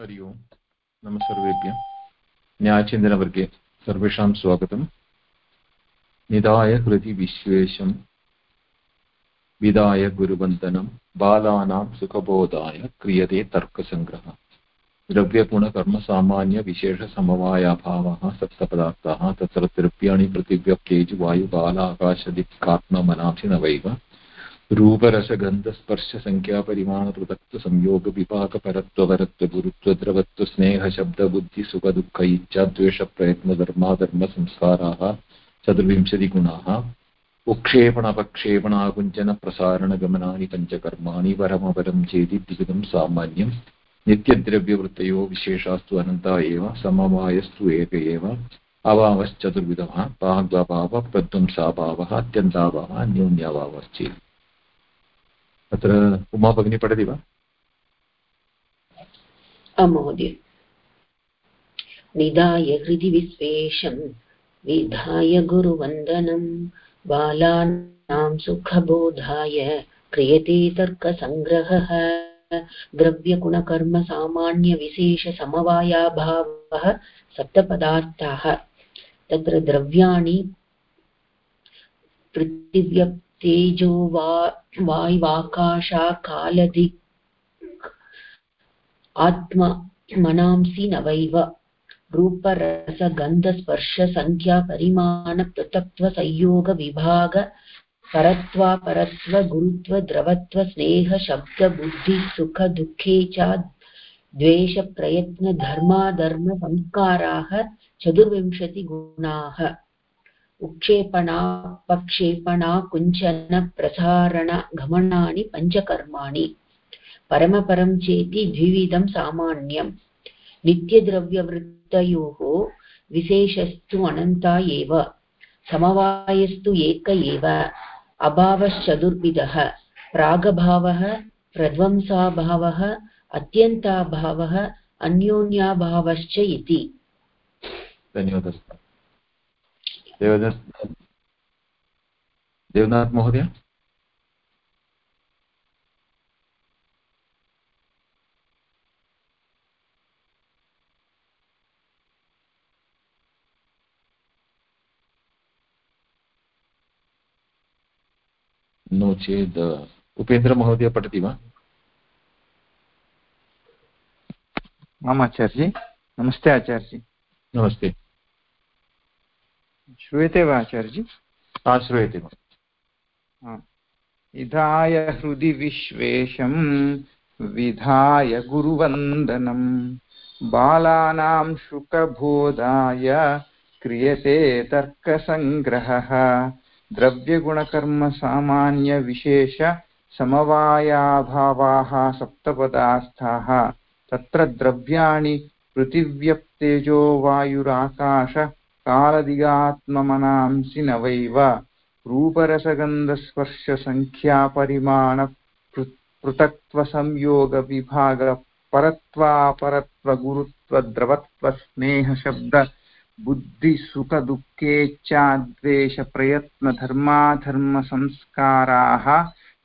हरि ओम्। नमः सर्वेभ्यः। न्यायचिन्तनवर्गे सर्वेषां स्वागतम्। निधाय हृदि विश्वेशं विदाय गुरुवन्दनं, बालानां सुखबोधाय क्रियते तर्कसङ्ग्रहः। द्रव्यगुणकर्मसामान्यविशेषसमवायाभावः सप्तपदार्थाः, तत्र द्रव्याणि पृथिव्यप्तेजु वायुबाल आकाशदिक्कात्ममनांसि नवैव रूपरसगन्धस्पर्शसङ्ख्यापरिमाणपृथक्त्वसंयोगविपाकपरत्ववरत्वगुरुत्वद्रवत्वस्नेहशब्दबुद्धिसुखदुःख इच्छाद्वेषप्रयत्नधर्माधर्मसंस्काराः चतुर्विंशतिगुणाः उक्षेपणपक्षेपणाकुञ्चनप्रसारणगमनानि पञ्चकर्माणि, वरमवरं चेति द्विविधं सामान्यं, नित्यद्रव्यवृत्तयो विशेषास्तु अनन्ता एव, समवायस्तु एक एव, अभावश्चतुर्विधः भाग्भावः प्रध्वंसाभावः, अत्यन्ताभावः, न्यून्याभावश्चेत्। तत्र उमा भगिनी पठति वा? महोदय। निधाय हृदि विश्वेशं विधाय गुरुवन्दनं बालानां सुखबोधाय क्रियते तर्कसङ्ग्रहः द्रव्यगुणकर्मसामान्यविशेषसमवायाभावः सप्तपदार्थाः। तत्र द्रव्याणि पृथिव्यप्तेजो वा वायुवाकाशाकालदिक् आत्ममनांसि नवैव रूपरसगन्धस्पर्शसङ्ख्यापरिमाणपृथक्त्वसंयोगविभाग परत्वापरत्व गुरुत्व द्रवत्व स्नेह शब्द बुद्धि सुख च द्वेषप्रयत्न धर्माधर्मसंस्काराः चतुर्विंशतिगुणाः। उक्षेपणापक्षेपणा कुञ्चन, प्रसारण गमनानि पञ्चकर्माणि। परमपरं चेति द्विविधं सामान्यम्। नित्यद्रव्यवृत्तयोः विशेषस्तु अनन्ता एव। समवायस्तु एक एव। अभावश्चतुर्विधः। प्रागभावः, प्रध्वंसाभावः, अत्यन्ताभावः, अन्योन्याभावश्च इति। धन्यवादः। देवनाथ महोदय? नो चेत् उपेन्द्रमहोदय पठति वा? आम् आचार्यजी नमस्ते आचार्यजी। नमस्ते। श्रूयते वा आचार्यजी? हा श्रूयते इधाय हृदि विश्वेशं विधाय गुरुवन्दनं बालानां शुकबोधाय क्रियते तर्कसङ्ग्रहः द्रव्यगुणकर्मसामान्यविशेष समवायाभावाः सप्तपदार्थाः तत्र द्रव्याणि पृथिव्यप्तेजो वायुराकाश कालदिगात्ममनांसि नवैव रूपरसगन्धस्पर्शसङ्ख्यापरिमाण पृथक्त्वसंयोगविभागपरत्वापरत्वगुरुत्वद्रवत्वस्नेहशब्द बुद्धिसुखदुःखेच्छाद्वेषप्रयत्नधर्माधर्मसंस्काराः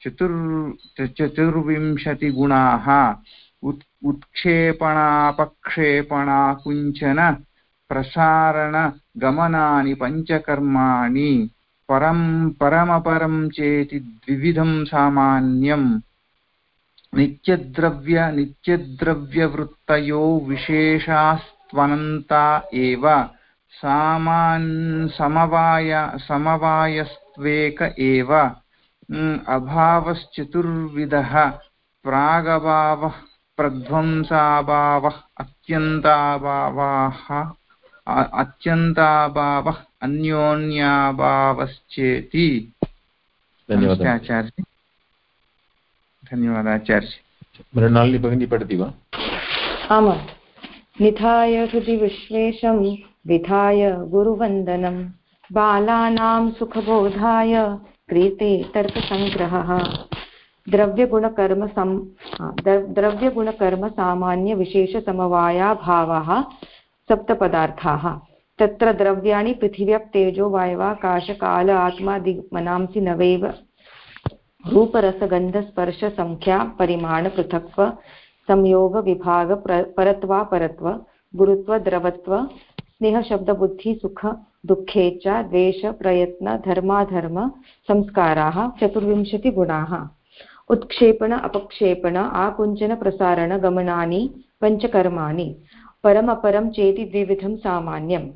चतुर् चतुर्विंशतिगुणाः उत् उत्क्षेपणापक्षेपणाकुञ्चन प्रसारणगमनानि पञ्चकर्माणि परं परमपरं चेति द्विविधं सामान्यम् नित्यद्रव्य, नित्यद्रव्यवृत्तयो विशेषास्त्वनन्ता एव। सामान् समवाय, समवायस्त्वेक एव। अभावश्चतुर्विधः। प्रागभावः, प्रध्वंसाभावः, अत्यन्ताभावाः। अत्यन्ताभावः अन्योन्याभावश्चेति। धन्यवादः। आचार्य। धन्यवादः आचार्य। मृणालिनी भगिनी पठति वा? आमां। निधाय हृदि विश्वेशं विधाय गुरुवन्दनं। बालानां सुखबोधाय क्रियते तर्कसङ्ग्रहः। द्रव्यगुणकर्म सम् द्रव्यगुणकर्मसामान्यविशेषसमवायाभावः सप्तपदार्थाः। तत्र द्रव्याणि पृथिव्यप् तेजो वायवाकाशकाल आत्मा दिग्मनांसि नवैव। रूपरसगन्धस्पर्शसङ्ख्या परिमाणपृथक्त्व संयोगविभाग परत्वापरत्व गुरुत्व द्रवत्व स्नेहशब्दबुद्धिसुख दुःखेच्छा द्वेष प्रयत्न धर्माधर्म संस्काराः चतुर्विंशतिगुणाः उत्क्षेपण अपक्षेपण आकुञ्चन प्रसारण गमनानि पञ्चकर्माणि परमपरं चेति द्विविधं सामान्यं।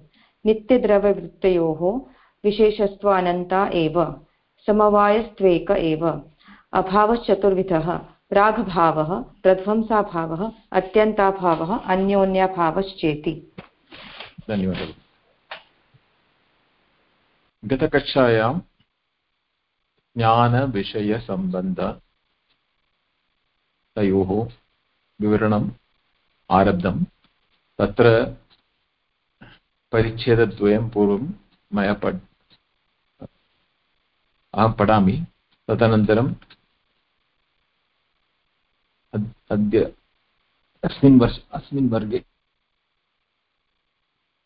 नित्यद्रववृत्तयोः विशेषस्त्व अनन्ता एव, समवायस्त्वेक एव। अभावश्चतुर्विधः प्राग्भावः प्रध्वंसाभावः अत्यन्ताभावः, अन्योन्याभावश्चेति। धन्यवादः। गतकक्षायां ज्ञानविषयसम्बन्ध तयोः विवरणम् आरब्धं तत्र परिच्छेदद्वयं पूर्वं मया पठ, अहं पठामि। तदनन्तरं अद्य अस्मिन् वर्ष, अस्मिन् वर्गे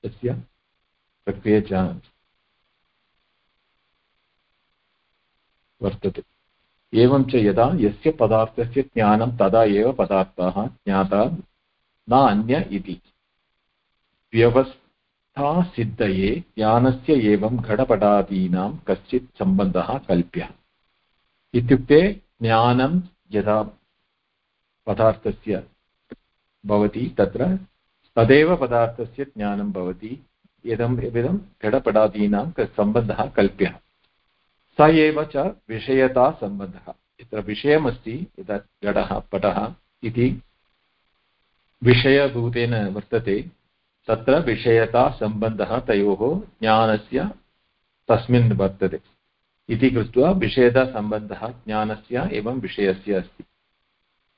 तस्य प्रक्रिया वर्तते। एवं च यदा यस्य पदार्थस्य ज्ञानं तदा एव पदार्थाः ज्ञाता न अन्य इति। व्यवस्थासिद्धये ज्ञानस्य एवं घटपटादीनां कश्चित् सम्बन्धः कल्प्यः। इत्युक्ते ज्ञानं यदा पदार्थस्य भवति तत्र तदेव पदार्थस्य ज्ञानं भवति इदम् इदं घटपटादीनां सम्बन्धः कल्प्यः। स एव च विषयतासम्बन्धः यत्र विषयमस्ति, यदा घटः, पटः इति विषयभूतेन वर्तते तत्र विषयतासम्बन्धः तयोः ज्ञानस्य तस्मिन् वर्तते। इति कृत्वा विषयतासम्बन्धः ज्ञानस्य एवं विषयस्य अस्ति।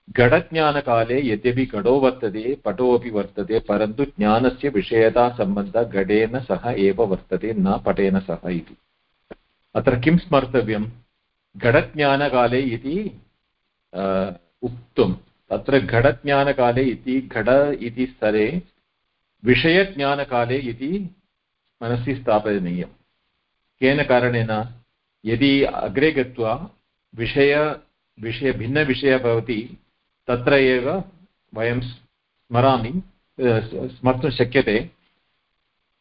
घटज्ञानकाले यद्यपि घटो वर्तते, पटो अपि वर्तते, परन्तु ज्ञानस्य विषयतासम्बन्धः घटेन सह एव वर्तते, न पटेन सह इति। अत्र किं स्मर्तव्यं? घटज्ञानकाले इति उक्तं तत्र घटज्ञानकाले इति, घट इति स्तरे विषयज्ञानकाले इति मनसि स्थापनीयं केन कारणेन यदि अग्रे गत्वा विषय विषय, भिन्नविषयः भवति, तत्र एव वयं स्मरामि स्मर्तुं शक्यते।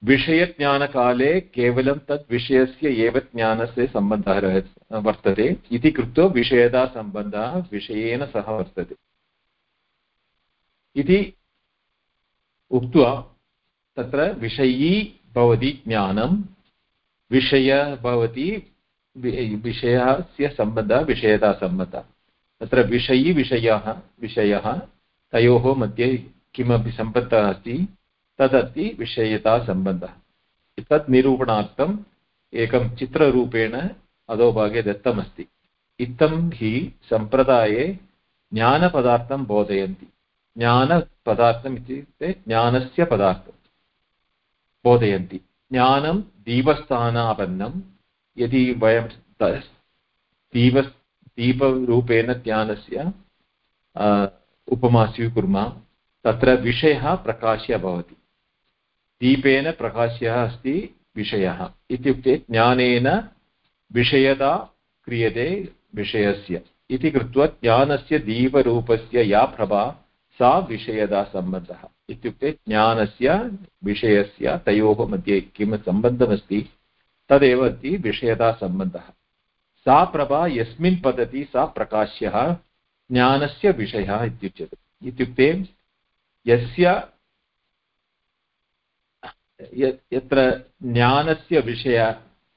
विषयज्ञानकाले केवलं तत् विषयस्य एव ज्ञानस्य सम्बन्धः वर्तते, इति कृत्वा विषयतासम्बन्धः विषयेन सह वर्तते। इति उक्त्वा तत्र विषयी भवति ज्ञानं, विषय भवति विषयस्य सम्बन्धः, विषयतासम्बन्धः। तत्र विषयी विषयः विषयः, तयोः मध्ये किमपि सम्बन्धः अस्ति, तदस्ति विषयतासम्बन्धः। तत् निरूपणार्थम् एकं चित्ररूपेण अधोभागे दत्तमस्ति। इत्थं हि सम्प्रदाये ज्ञानपदार्थं बोधयन्ति। ज्ञानपदार्थम् इत्युक्ते ज्ञानस्य पदार्थं बोधयन्ति। ज्ञानं दीपस्थानापन्नं, यदि वयं दीप, दीपरूपेण ज्ञानस्य उपमा स्वीकुर्मः, तत्र विषयः प्रकाश्य भवति। दीपेन प्रकाश्यः अस्ति विषयः। इत्युक्ते ज्ञानेन विषयता क्रियते विषयस्य। इति कृत्वा ज्ञानस्य दीपरूपस्य या प्रभा सा विषयता सम्बन्धः इत्युक्ते ज्ञानस्य विषयस्य तयोः मध्ये किं सम्बन्धमस्ति, तदेव अस्ति विषयतासम्बन्धः सा प्रभा यस्मिन् पतति सा प्रकाश्यः, ज्ञानस्य विषयः इत्युच्यते। इत्युक्ते यस्य यत्र ज्ञानस्य विषय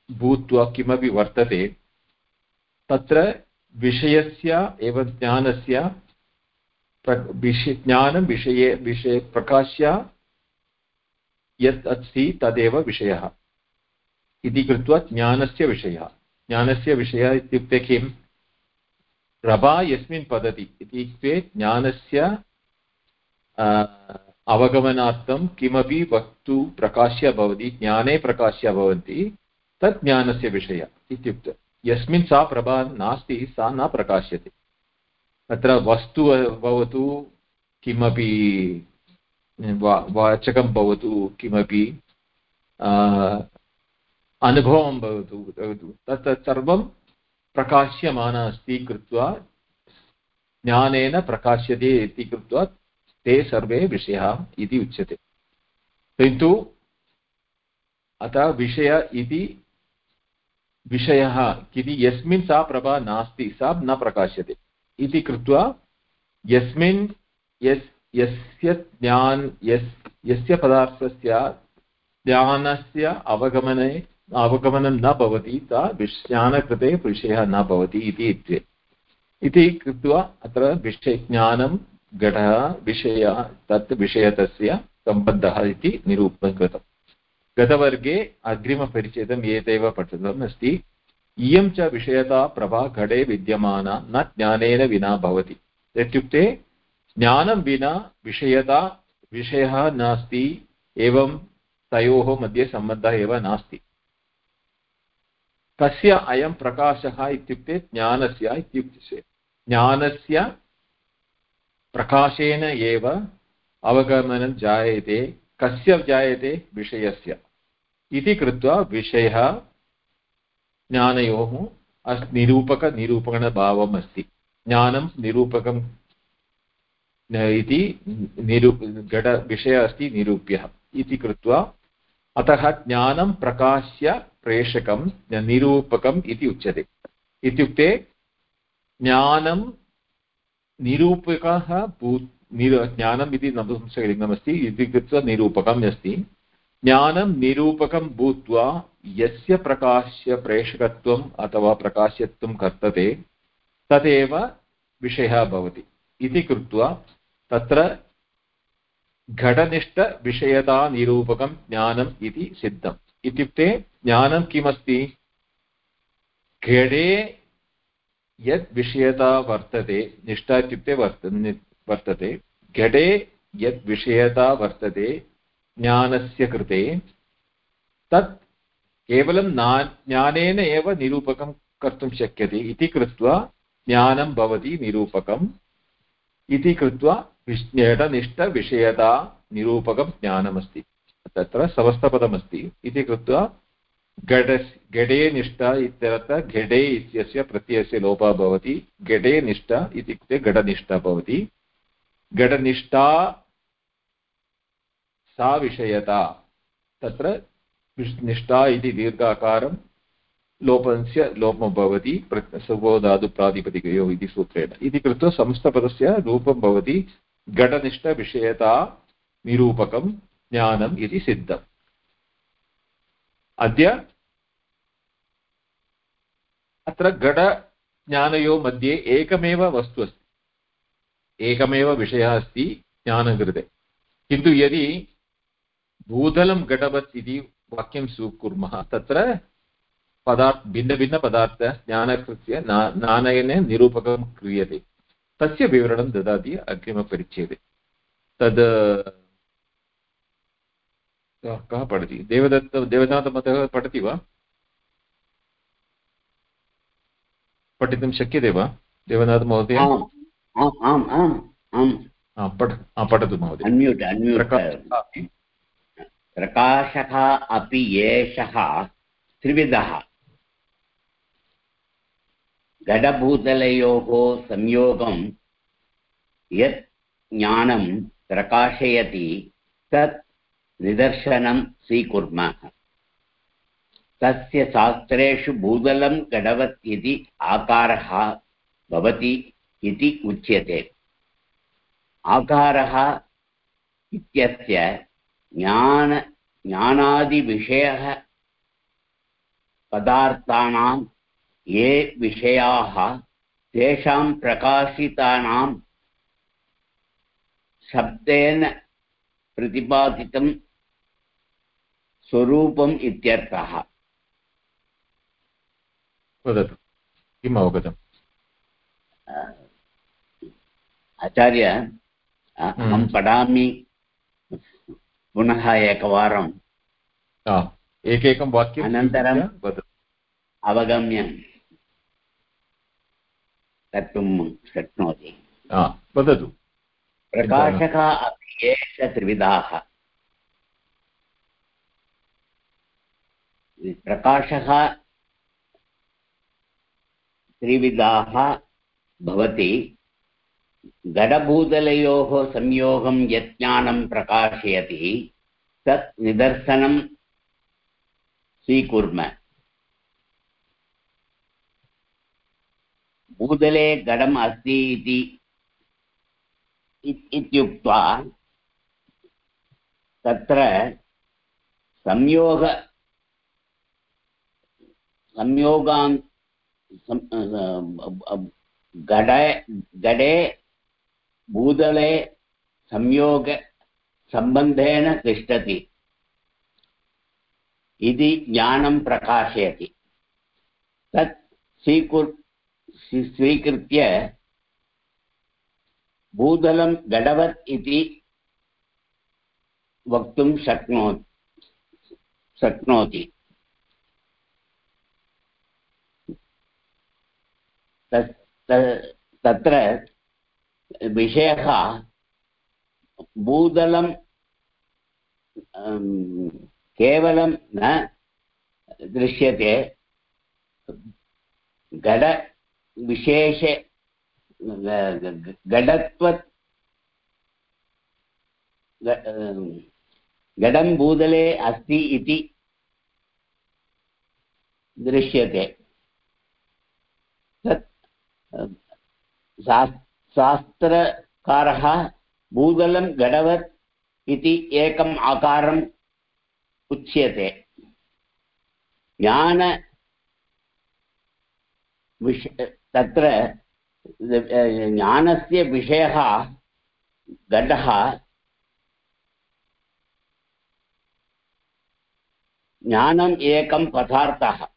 भूत्वा किमपि वर्तते, तत्र विषयस्य एवं ज्ञानस्य विष ज्ञानं विषये विषये प्रकाश्य यत् अस्ति तदेव विषयः। इति कृत्वा ज्ञानस्य विषयः। ज्ञानस्य विषयः इत्युक्ते किं प्रभा यस्मिन् पतति इत्युक्ते ज्ञानस्य अवगमनार्थं किमपि वस्तु प्रकाश्य भवति, ज्ञाने प्रकाश्य भवन्ति, तत् ज्ञानस्य विषय इत्युक्ते। यस्मिन् सा प्रभा नास्ति, सा न प्रकाश्यते। तत्र वस्तु भवतु किमपि वाचकं भवतु किमपि अनुभवं भवतु तत् सर्वं प्रकाश्यमान अस्ति कृत्वा, ज्ञानेन प्रकाश्यते इति कृत्वा ते सर्वे विषयाः इति उच्यते। किन्तु अतः विषय इति, विषयः इति यस्मिन् सा प्रभा नास्ति, सा न प्रकाश्यते। इति कृत्वा यस्मिन् यस् यस्य ज्ञान यस् यस्य पदार्थस्य ज्ञानस्य अवगमने अवगमनं न भवति, सा ज्ञानकृते विषयः न भवति इति इति। कृत्वा अत्र विषयज्ञानं घटः, विषयः, तत् विषयतस्य सम्बन्धः इति निरूपणं कृतम् गतवर्गे अग्रिमपरिच्छेदम् एतैव पठितम् अस्ति। इयं च विषयता प्रभा घटे विद्यमाना न ज्ञानेन विना भवति इत्युक्ते ज्ञानं विना विषयता विषयः नास्ति एवं तयोः मध्ये सम्बन्धः एव नास्ति कस्य अयं प्रकाशः इत्युक्ते ज्ञानस्य इत्युक्ते ज्ञानस्य प्रकाशेन एव अवगमनं जायते कस्य जायते विषयस्य इति कृत्वा विषयः ज्ञानयोः निरूपकनिरूपणभावम् अस्ति ज्ञानं निरूपकम् इति निरू घट विषयः अस्ति निरूप्यः इति कृत्वा अतः ज्ञानं प्रकाश्य प्रेषकं निरूपकम् इति उच्यते। इत्युक्ते ज्ञानं निरूपकः भू ज्ञानम् इति नपुंसकलिङ्गमस्ति इति कृत्वा निरूपकम् अस्ति। ज्ञानं निरूपकं भूत्वा यस्य प्रकाश्य अथवा प्रकाश्यत्वं कर्तते, तदेव विषयः भवति। इति कृत्वा तत्र घटनिष्ठविषयतानिरूपकं ज्ञानम् इति सिद्धम्। इत्युक्ते ज्ञानं किमस्ति? घटे यत् विषयता वर्तते, निष्ठा इत्युक्ते वर्त वर्तते घटे यत् विषयता वर्तते ज्ञानस्य कृते, तत् केवलं ज्ञानेन एव निरूपकं कर्तुं शक्यते इति कृत्वा ज्ञानं भवति निरूपकम्। इति कृत्वा घटनिष्ठविषयता निरूपकं ज्ञानमस्ति। तत्र समस्तपदमस्ति। इति कृत्वा घट घटे निष्ठ इत्यत्र घटे इत्यस्य प्रत्ययस्य लोपः भवति। घटे निष्ठ इत्युक्ते घटनिष्ठा भवति। घटनिष्ठा सा विषयता तत्र निष्ठा इति दीर्घाकारं लोपस्य लोपं भवति सुबोधातुप्रातिपदिकयोः इति सूत्रेण। इति कृत्वा संस्थपदस्य रूपं भवति घटनिष्ठविषयता निरूपकं ज्ञानम् इति सिद्धम्। अद्य अत्र घटज्ञानयोः मध्ये एकमेव वस्तु अस्ति। एकमेव विषयः अस्ति ज्ञानकृते। किन्तु यदि भूतलं घटवत् इति वाक्यं स्वीकुर्मः। तत्र पदार्थ भिन्नभिन्नपदार्थ ज्ञानकृत्य नानयने निरूपकं क्रियते। तस्य विवरणं ददाति अग्रिमपरिच्छेदे। तद् कः पठति? देवदत्त देवनाथमतः पठति वा? पठितुं शक्यते वा? देवनाथमहोदय? पठतु महोदय। प्रकाशः अपि एषः त्रिविधः। घटभूतलयोः संयोगं यत् ज्ञानं प्रकाशयति, तत् निदर्शनं स्वीकुर्मः। तस्य शास्त्रेषु भूतलं घटवत् इति आकारः भवति इति उच्यते। आकारः इत्यस्य ज्ञान ज्ञानादिविषयः पदार्थानां ये विषयाः तेषां प्रकाशितानां शब्देन प्रतिपादितं स्वरूपम् इत्यर्थः वदतु किम् अवगतम् आचार्य अहं हम्म। पठामि पुनः एकवारं। एकैकं वाक्यम् अनन्तरं अवगम्य। कर्तुं शक्नोति। वदतु। प्रकाशः अपि एष त्रिविधाः। प्रकाशः त्रिविधाः भवति। घटभूतलयोः संयोगं यत् ज्ञानं प्रकाशयति तत् निदर्शनं स्वीकुर्मः भूतले घटम् अस्ति इति इत्युक्त्वा तत्र संयोग संयोगान् घटे भूतले संयोगसम्बन्धेन तिष्ठति। इति ज्ञानं प्रकाशयति। तत् स्वीकुर् स्वीकृत्य भूतलं घटवत् इति वक्तुं शक्नो, शक्नोति। तत्र विषयः भूतलं केवलं न दृश्यते घटविशेष घटत्वत् घटं भूतले अस्ति इति दृश्यते। तत् अम्, शास्- शास्त्रकारः भूतलं घटवत् इति एकम् आकारम् उच्यते। ज्ञान विष, तत्र, ज्ञानस्य विषयः घटः ज्ञानम् एकं पदार्थः।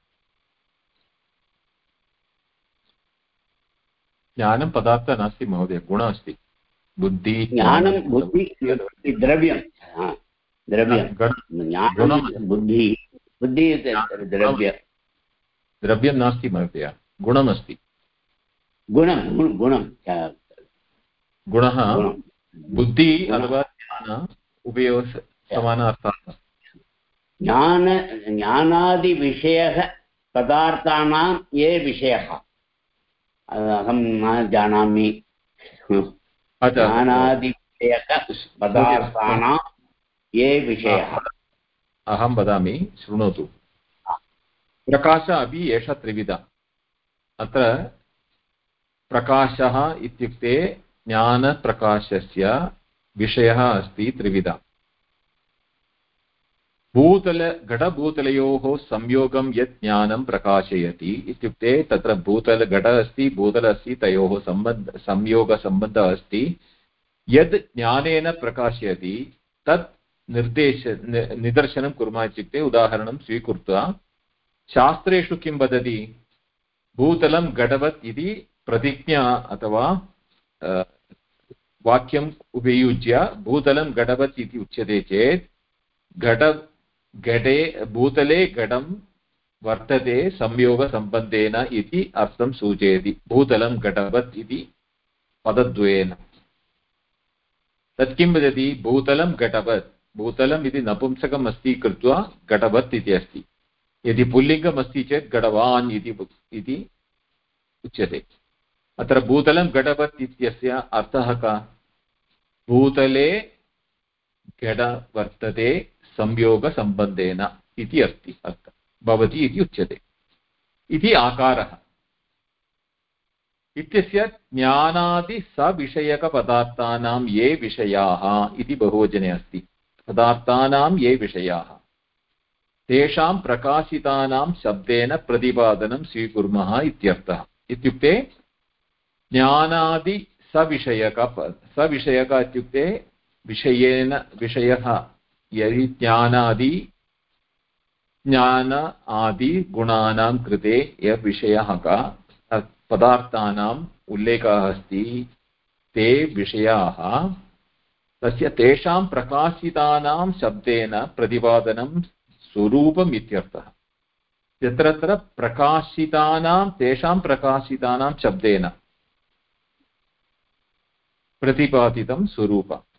ज्ञानं पदार्थः नास्ति महोदय गुणः अस्ति। बुद्धि ज्ञानं बुद्धि द्रव्यं। द्रव्यं। बुद्धिः बुद्धिः द्रव्य। द्रव्यं नास्ति महोदय गुणमस्ति गुणं गुण- गुणं बुद्धिः अथवा ज्ञान उभयोः समानार्थः ज्ञान ज्ञानादिविषयः पदार्थानां ये विषयः अहं न जानामि। ज्ञानादिविषयकपदार्थानां ये विषयः। अहं वदामि शृणोतु। प्रकाशः अपि एषः त्रिविध। अत्र प्रकाशः इत्युक्ते ज्ञानप्रकाशस्य विषयः अस्ति त्रिविध। भूतल घटभूतलयोः संयोगं यत् ज्ञानं प्रकाशयति इत्युक्ते तत्र भूतल घट अस्ति, भूतल अस्ति, तयोः सम्बन्ध, संयोगसम्बन्धः अस्ति। यद् ज्ञानेन प्रकाशयति, तत् निर्देश निदर्शनं कुर्मः इत्युक्ते उदाहरणं स्वीकृत्य शास्त्रेषु किं वदति? भूतलं घटवत् इति प्रतिज्ञा अथवा वाक्यम् उपयुज्य भूतलं घटवत् इति उच्यते चेत् घट घटे, भूतले घटं वर्तते संयोगसम्बन्धेन इति अर्थं सूचयति। भूतलं घटवत् इति पदद्वयेन। तत् किं वदति? भूतलं घटवत्। भूतलम् इति नपुंसकम् अस्ति कृत्वा घटवत् इति अस्ति। यदि पुल्लिङ्गम् अस्ति चेत् घटवान् इति उच्यते। अत्र भूतलं घटवत् इत्यस्य अर्थः कः? भूतले घट वर्तते संयोगसम्बन्धेन इति अस्ति अर्थः भवति इति उच्यते इति आकारः इत्यस्य ज्ञानादिसविषयकपदार्थानां ये विषयाः इति बहुवचने अस्ति पदार्थानां ये विषयाः तेषां प्रकाशितानां शब्देन प्रतिपादनं स्वीकुर्मः इत्यर्थः इत्युक्ते ज्ञानादिसविषयक सविषयक इत्युक्ते विषयेन, विषयः यदि ज्ञानादि, ज्ञान आदि गुणानां कृते यः विषयः कः पदार्थानाम् उल्लेखः अस्ति, ते विषयाः, तस्य तेषां प्रकाशितानां शब्देन प्रतिपादनं स्वरूपम् इत्यर्थः यत्र प्रकाशितानां, तेषां प्रकाशितानां शब्देन प्रतिपादितं स्वरूपम्।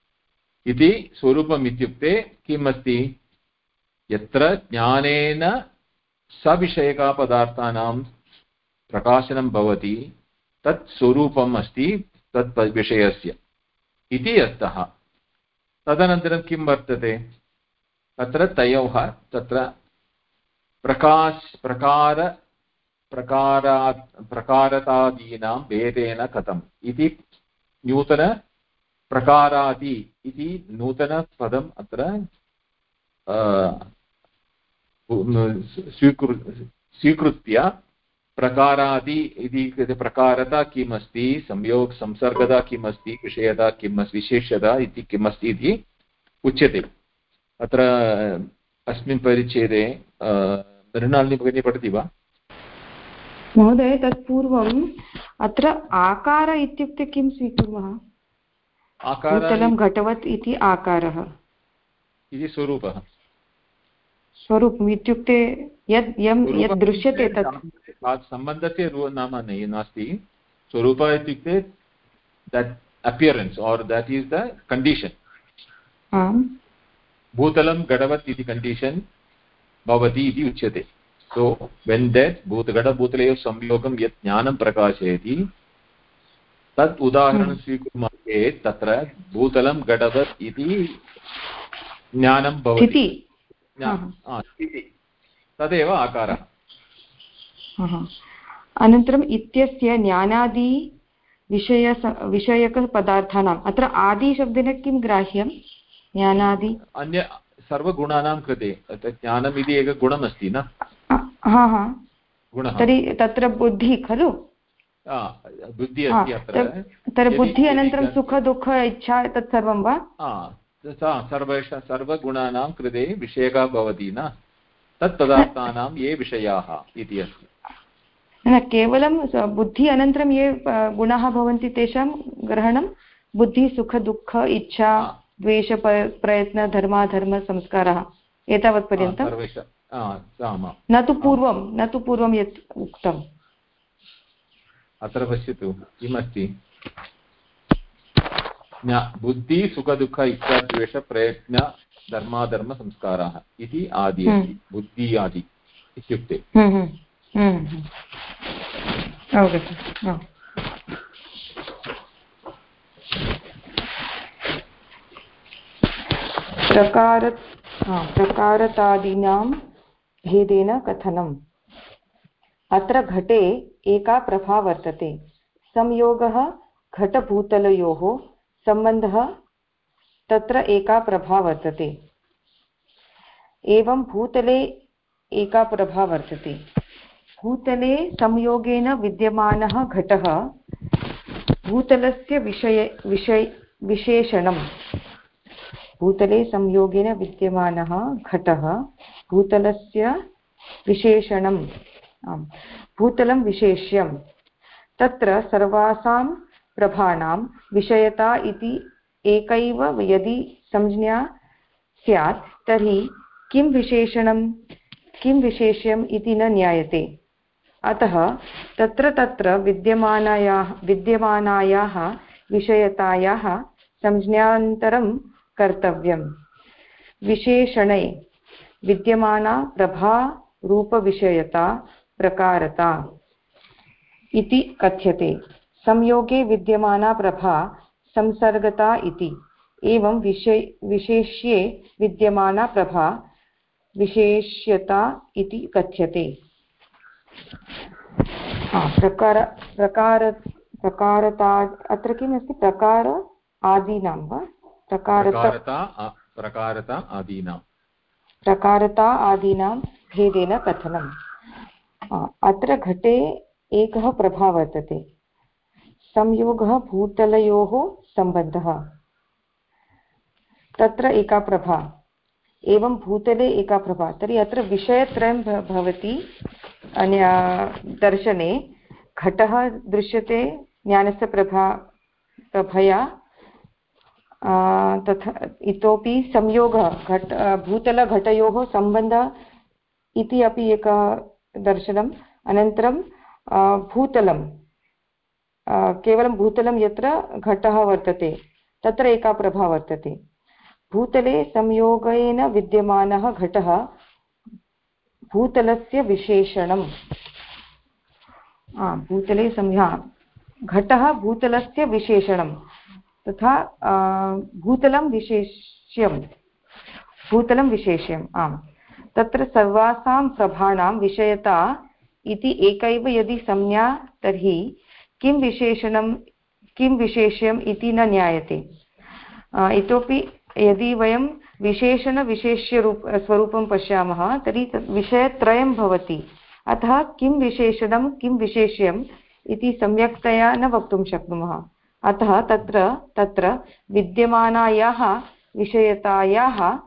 इति स्वरूपम् इत्युक्ते किम् अस्ति यत्र ज्ञानेन सविषयकपदार्थानां प्रकाशनं भवति, तत् स्वरूपम् अस्ति, तत् विषयस्य। इति अर्थः। तदनन्तरं किं वर्तते? तत्र तयोः, तत्र प्रकाश, प्रकार प्रकारात् प्रकारतादीनां भेदेन कथम्। इति नूतनप्रकारादि इति नूतनपदम् अत्र स्वीकृ स्वीकृत्य प्रकारादि इति प्रकारता किम् अस्ति संयोग, संसर्गता किम् अस्ति विषयता किम् अस्ति विशेषता इति किम् अस्ति इति उच्यते। अत्र, अस्मिन् परिच्छेदे मृणालिनी भगिनी पठति वा? महोदय, तत्पूर्वम् अत्र आकार इत्युक्ते किं स्वीकुर्मः? भूतलं घटवत् इति आकारः। इति स्वरूपः। स्वरूपम् इत्युक्ते यद् यं यद् दृश्यते तत् सम्बन्धस्य नाम नास्ति। स्वरूप इत्युक्ते that appearance or that is the condition आम्। भूतलं घटवत् इति कण्डीशन् भवति इति उच्यते। सो वेन् देट् भूत घटभूतलयोः संयोगं यत् ज्ञानं प्रकाशयति तत् उदाहरणं हम्म। स्वीकुर्मः चेत् तत्र भूतलं घटवत् इति ज्ञानं भवति। तदेव आकारः। अनन्तरम् इत्यस्य ज्ञानादि विषय विषयकपदार्थानाम्। अत्र आदिशब्देन किं ग्राह्यं? ज्ञानादि? अन्य सर्वगुणानां कृते। ज्ञानम् इति एकः गुणमस्ति न? हा हा। तर्हि तत्र बुद्धिः खलु? बुद्धिः अस्ति अत्र। तर्हि बुद्धिः अनन्तरं सुख दुःख इच्छा तत् सर्वं वा? सर्वेषां सर्वगुणानां कृते विषयः भवति न। तत् पदार्थानां ये विषयाः इति अस्ति। न केवलं बुद्धिः अनन्तरं ये गुणाः भवन्ति तेषां ग्रहणं बुद्धिः सुख दुःख इच्छा द्वेष प्रयत्न धर्माधर्मसंस्कारः एतावत्पर्यन्तं? न तु पूर्वं न तु पूर्वं यत् उक्तम्। अत्र पश्यतु। किमस्ति? बुद्धि सुखदुःख इच्छाद्वेषप्रयत्न धर्माधर्मसंस्काराः इति आदि अस्ति। हम्म। बुद्धि आदि इत्युक्ते। हम्म, हम्म, प्रकार प्रकारतादीनां भेदेन कथनम्। अत्र घटे एका प्रभा वर्तते। संयोगः घटभूतलयोः सम्बन्धः तत्र एका प्रभा वर्तते। एवं भूतले एका प्रभा वर्तते। भूतले संयोगेन विद्यमानः घटः भूतलस्य विषय विषय विशेषणं भूतले संयोगेन विद्यमानः घटः भूतलस्य विशेषणम्। आम् भूतलं विशेष्यं तत्र सर्वासां प्रभाणां विषयता इति एकैव यदि संज्ञा स्यात्, तर्हि किं विशेषणं, किं विशेष्यम् इति न ज्ञायते। अतः तत्र तत्र विद्यमानायाः विद्यमानायाः विषयतायाः संज्ञान्तरं कर्तव्यम्। विशेषणे विद्यमाना प्रभा रूपविषयता प्रकारता इति कथ्यते। संयोगे विद्यमाना प्रभा संसर्गता इति। एवं विशे विशेष्ये विद्यमाना प्रभा विशेष्यता इति कथ्यते। प्रकार प्रकार प्रकारता अत्र किमस्ति? प्रकार आदीनां वा? प्रकारता प्रकारता आदीनां। प्रकारता आदीनां भेदेन कथनम्। अत्र घटे एकः प्रभा वर्तते। संयोगः भूतलयोः सम्बन्धः तत्र एका प्रभा, एवं भूतले एका प्रभा। तर्हि अत्र विषयत्रयं भवति अन्य दर्शने। घटः दृश्यते, ज्ञानस्य प्रभा, प्रभया। तथा, इतोपि संयोगः, घट, भूतलघटयोः सम्बन्धः इति अपि एकः दर्शनम्, अनन्तरं भूतलं केवलं भूतलं यत्र घटः वर्तते, तत्र एका प्रभा वर्तते। भूतले संयोगेन विद्यमानः घटः भूतलस्य विशेषणं भूतले संज्ञा घटः भूतलस्य विशेषणं तथा भूतलं विशेष्यं भूतलं विशेष्यम्, आम्। तत्र सर्वासां प्रभाणां विषयता इति एकैव यदि संज्ञा, तर्हि किं विशेषणं, किं विशेष्यम् इति न ज्ञायते। इतोपि यदि वयं विशेषणविशेष्यरूप, स्वरूपं पश्यामः, तर्हि तत् विषयत्रयं भवति। अतः किं विशेषणं, किं विशेष्यम् इति सम्यक्तया न वक्तुं शक्नुमः। अतः तत्र तत्र विद्यमानायाः विषयतायाः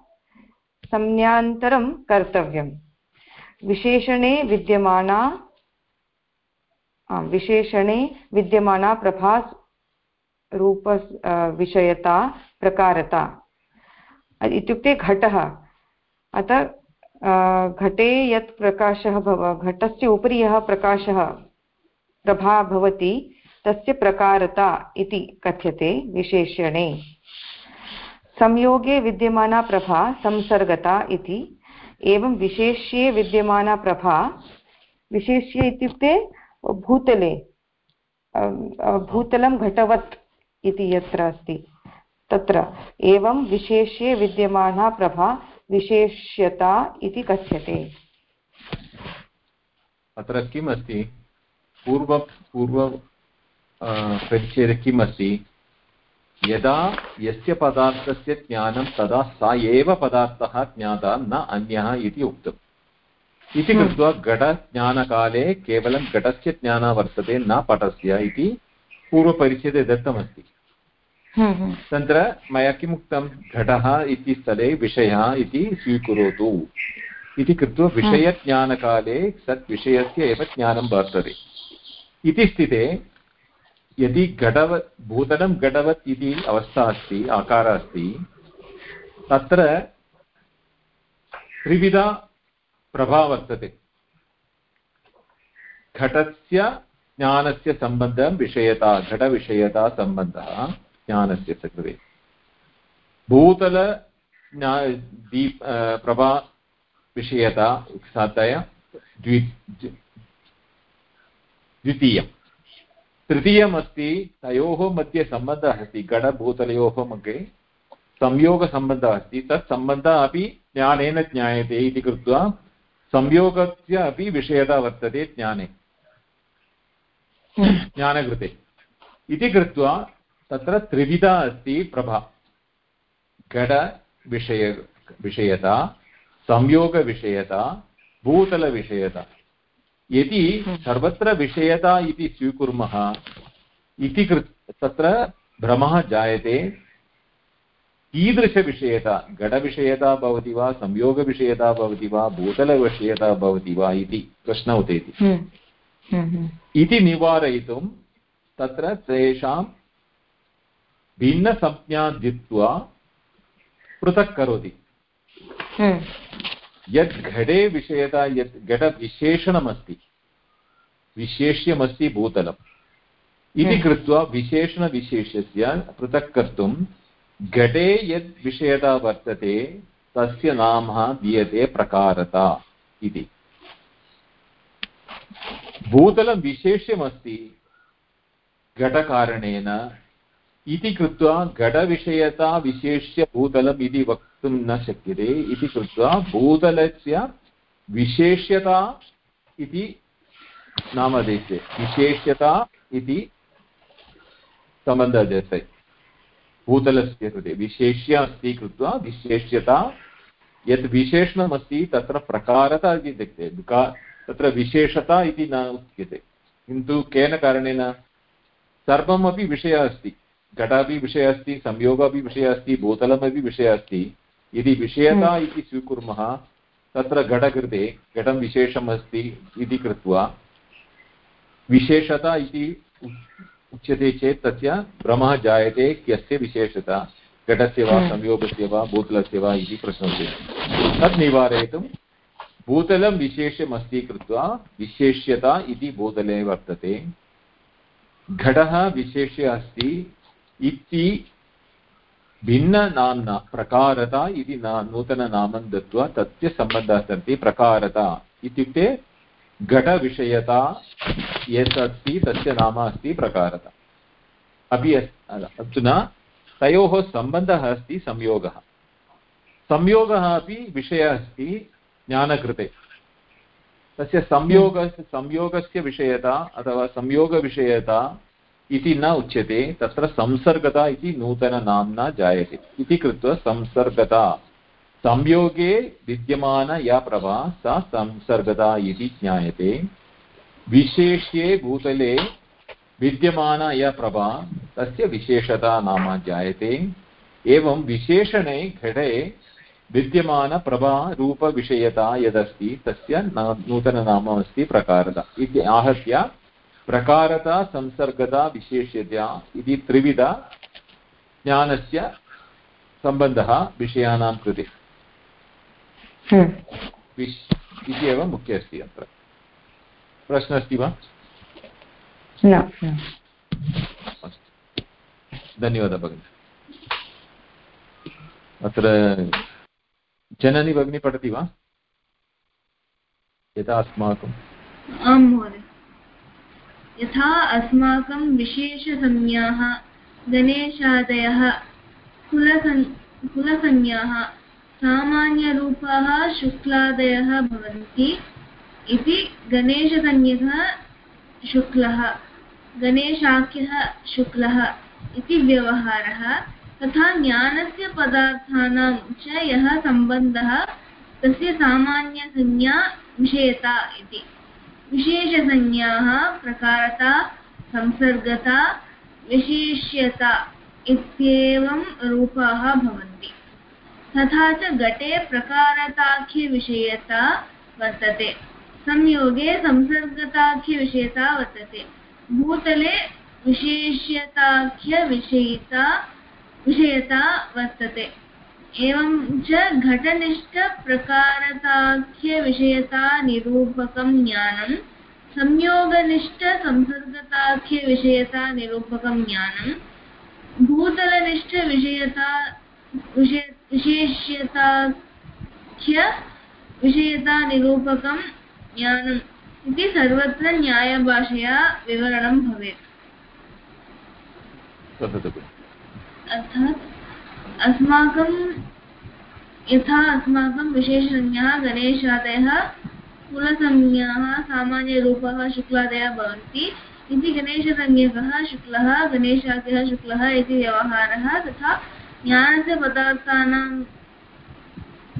संज्ञान्तरं कर्तव्यम्। विशेषणे विद्यमाना विशेषणे विद्यमाना प्रभा रूप विषयता, प्रकारता। इत्युक्ते घटः। अतः घटे यत् प्रकाशः भव, घटस्य उपरि यः प्रकाशः प्रभा भवति, तस्य प्रकारता इति कथ्यते विशेषणे। संयोगे विद्यमाना प्रभा संसर्गता इति। एवं विशेष्ये विद्यमाना प्रभा, विशेष्य इत्युक्ते भूतले भूतलं घटवत् इति यत्र अस्ति, तत्र। एवं विशेष्ये विद्यमाना प्रभा विशेष्यता इति कथ्यते। अत्र किम् अस्ति पूर्व पूर्व परिच्छेदे किम् अस्ति यदा यस्य पदार्थस्य ज्ञानं तदा स एव पदार्थः ज्ञाता न अन्यः इति उक्तम्। इति हम्म। कृत्वा घटज्ञानकाले केवलं घटस्य ज्ञानः वर्तते न पटस्य इति पूर्वपरिच्छेदे दत्तमस्ति। हम्म, हम्म। तत्र मया किम् उक्तं? घटः इति स्थले विषयः इति स्वीकरोतु। इति कृत्वा विषयज्ञानकाले सत् विषयस्य एव ज्ञानं वर्तते। इति स्थिते यदि घटवत् भूतलं घटवत् इति अवस्था अस्ति, आकारः अस्ति, तत्र त्रिविधा प्रभा वर्तते। घटस्य ज्ञानस्य सम्बन्धं विषयता, घटविषयता सम्बन्धः ज्ञानस्य कृते। भूतल दीप प्रभा विषयता साधय द्वि, द्वितीयम्। तृतीयमस्ति तयोः मध्ये सम्बन्धः अस्ति। घटभूतलयोः मध्ये संयोगसम्बन्धः अस्ति। तत् सम्बन्धः अपि ज्ञानेन ज्ञायते इति कृत्वा संयोगस्य अपि विषयता वर्तते ज्ञाने। ज्ञानकृते। इति कृत्वा तत्र त्रिविधा अस्ति प्रभा। घटविषय विषयता, संयोगविषयता, भूतलविषयता। यदि हम्म। सर्वत्र विषयता इति स्वीकुर्मः इति कृत् तत्र भ्रमः जायते कीदृशविषयता घटविषयता भवति वा संयोगविषयता भवति वा भूतलविषयता भवति वा इति प्रश्नः उदेति। हम्म। हम्म, इति निवारयितुं तत्र तेषां भिन्नसंज्ञा दित्वा पृथक् करोति। यद् घटे विषयता यत् घटविशेषणमस्ति विशेष्यमस्ति भूतलम् इति हम्म। कृत्वा विशेषणविशेषस्य पृथक् कर्तुं घटे यद् विषयता वर्तते तस्य नाम दीयते प्रकारता इति भूतलं विशेष्यमस्ति घटकारणेन इति कृत्वा घटविषयता विशेष्य भूतलम् इति वक्तुं न शक्यते। इति कृत्वा भूतलस्य विशेष्यता इति नामदेशे विशेष्यता इति सम्बन्धः दत्ते भूतलस्य कृते। विशेष्य अस्ति कृत्वा विशेष्यता। यत् विशेषणमस्ति तत्र प्रकारता इति इत्युक्ते तत्र विशेषता इति न उच्यते। किन्तु केन कारणेन? सर्वमपि विषयः अस्ति। घटापि विषयः अस्ति संयोगः अपि विषयः अस्ति भूतलमपि विषयः अस्ति यदि विषयता हम्म। इति स्वीकुर्मः तत्र घटकृते घटं विशेषम् अस्ति इति कृत्वा विशेषता इति उच्यते चेत् तस्य भ्रमः जायते कस्य विशेषता घटस्य वा हम्म। संयोगस्य वा भूतलस्य वा इति प्रश्नः तत् निवारयितुं भूतलं विशेषमस्ति कृत्वा विशेष्यता इति भूतले वर्तते घटः विशेष्य अस्ति इति भिन्ननाम्ना प्रकारता इति ना नूतननामं दत्वा तस्य सम्बन्धः सन्ति प्रकारता इत्युक्ते घटविषयता यत् अस्ति तस्य नाम अस्ति प्रकारता अपि अधुना तयोः सम्बन्धः अस्ति संयोगः संयोगः अपि विषयः अस्ति ज्ञानकृते तस्य संयोग संयोगस्य विषयता अथवा संयोगविषयता इति न उच्यते, तत्र संसर्गता इति नूतननाम्ना जायते। इति कृत्वा संसर्गता। संयोगे विद्यमान या प्रभा, सा संसर्गता इति ज्ञायते। विशेष्ये भूतले विद्यमान या प्रभा, तस्य विशेषता नाम जायते। एवं विशेषणे घटे विद्यमानप्रभा रूपविषयता यदस्ति, तस्य नूतननाम अस्ति प्रकारता। इति आहत्य प्रकारता संसर्गता विशेष्यता इति त्रिविध ज्ञानस्य सम्बन्धः विषयाणां कृते। हम्म। इति एव मुख्य अस्ति अत्र। प्रश्नः अस्ति वा? धन्यवादः भगिनि। अत्र जननी भगिनी पठति वा? यथा अस्माकम् आं महोदय। यथा अस्माकं विशेषसंज्ञाः, गणेशादयः, कुलसं, कुलसंज्ञाः, सामान्यरूपाः शुक्लादयः भवन्ति इति गणेशसंज्ञकः शुक्लः, गणेशाख्यः शुक्लः इति व्यवहारः। तथा ज्ञानस्य पदार्थानां च यः सम्बन्धः, तस्य सामान्यसंज्ञा विषयता इति। विशेषसंज्ञाः, प्रकारता, संसर्गता, विशेष्यता इत्येवं रूपाः भवन्ति। तथा च घटे प्रकारताख्यविषयता वर्तते। संयोगे संसर्गताख्यविषयता वर्तते। भूतले विशेष्यताख्यविषयिता विषयता वर्तते। एवं च घटनिष्ठप्रकारताख्यविषयतानिरूपकं ज्ञानं संयोगनिष्ठसंसर्गताख्यविषयतानिरूपकं ज्ञानं भूतलनिष्ठविषयता विषय विशेष्यताख्य विषयतानिरूपकं ज्ञानम् इति सर्वत्र न्यायभाषया विवरणं भवेत्। अर्थात् अस्माकं, यथा अस्माकं विशेषसंज्ञाः गणेशादयः, कुलसंज्ञाः, सामान्यरूपः, शुक्लादयः भवन्ति। इति गणेशसंज्ञकः शुक्लः शुक्लः इति व्यवहारः तथा ज्ञानस्य पदार्थानां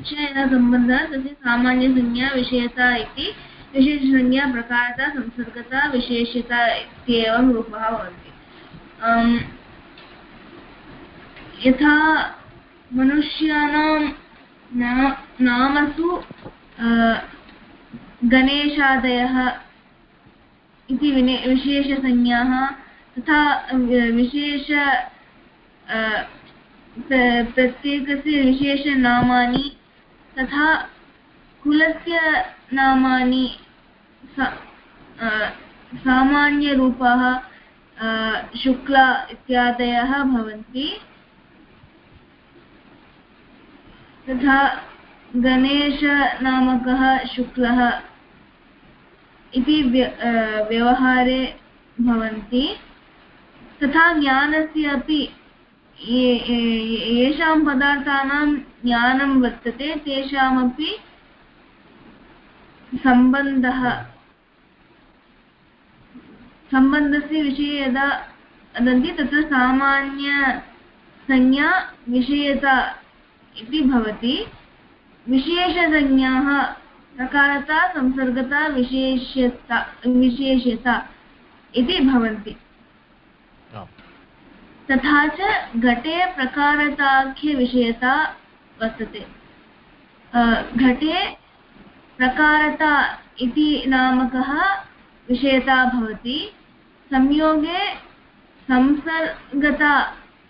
च यः सम्बन्धः, तस्य सामान्यसंज्ञा विषयता इति विशेषसंज्ञा प्रकारता, संसर्गता विशेष्यता इत्येवं रूपः भवन्ति। यथा मनुष्याणां नामसु गणेशादयः इति विने, विशेषसंज्ञाः तथा विशेष प्रत्येकस्य विशेषनामानि तथा कुलस्य नामानि सामान्यरूपाः शुक्ला इत्यादयः भवन्ति। तथा गणेशनामकः शुक्लः इति व्यवहारे भवन्ति। तथा ज्ञानस्य अपि येषां पदार्थानां ज्ञानं वर्तते, तेषामपि सम्बन्धः। सम्बन्धस्य विषये यदा वदन्ति, तत्र सामान्यसंज्ञा विषयता इति भवति। विशेषसंज्ञाः प्रकारता संसर्गता विशेष्यता विशेष्यता इति भवन्ति। तथा च घटे प्रकारताख्यविषयता वर्तते। घटे प्रकारता इति नामकः विषयता भवति। संयोगे संसर्गता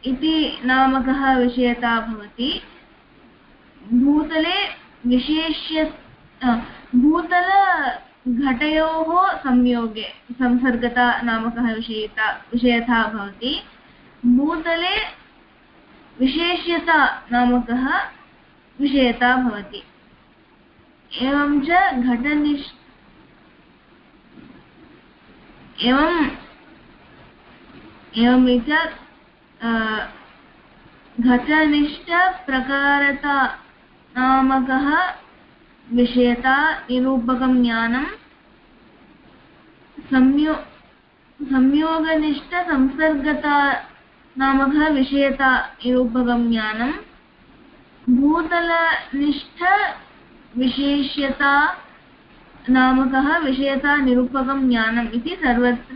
इति नामकः विषयता भवति। भूतले विशेष्य भूतलघटयोः संयोगे, संसर्गता नामकः विषयता, विषयथा भवति। भूतले विशेष्यता नामकः विषयता भवति। एवं च घटनिष् एवम् एवं घटनिष्ठप्रकारता नामकः विषयता निरूपकं ज्ञानं संयो संयोगनिष्ठसंसर्गता नामकः विषयता निरूपकं ज्ञानं, भूतलनिष्ठविशेष्यता नामकः विषयतानिरूपकं ज्ञानम् इति सर्वत्र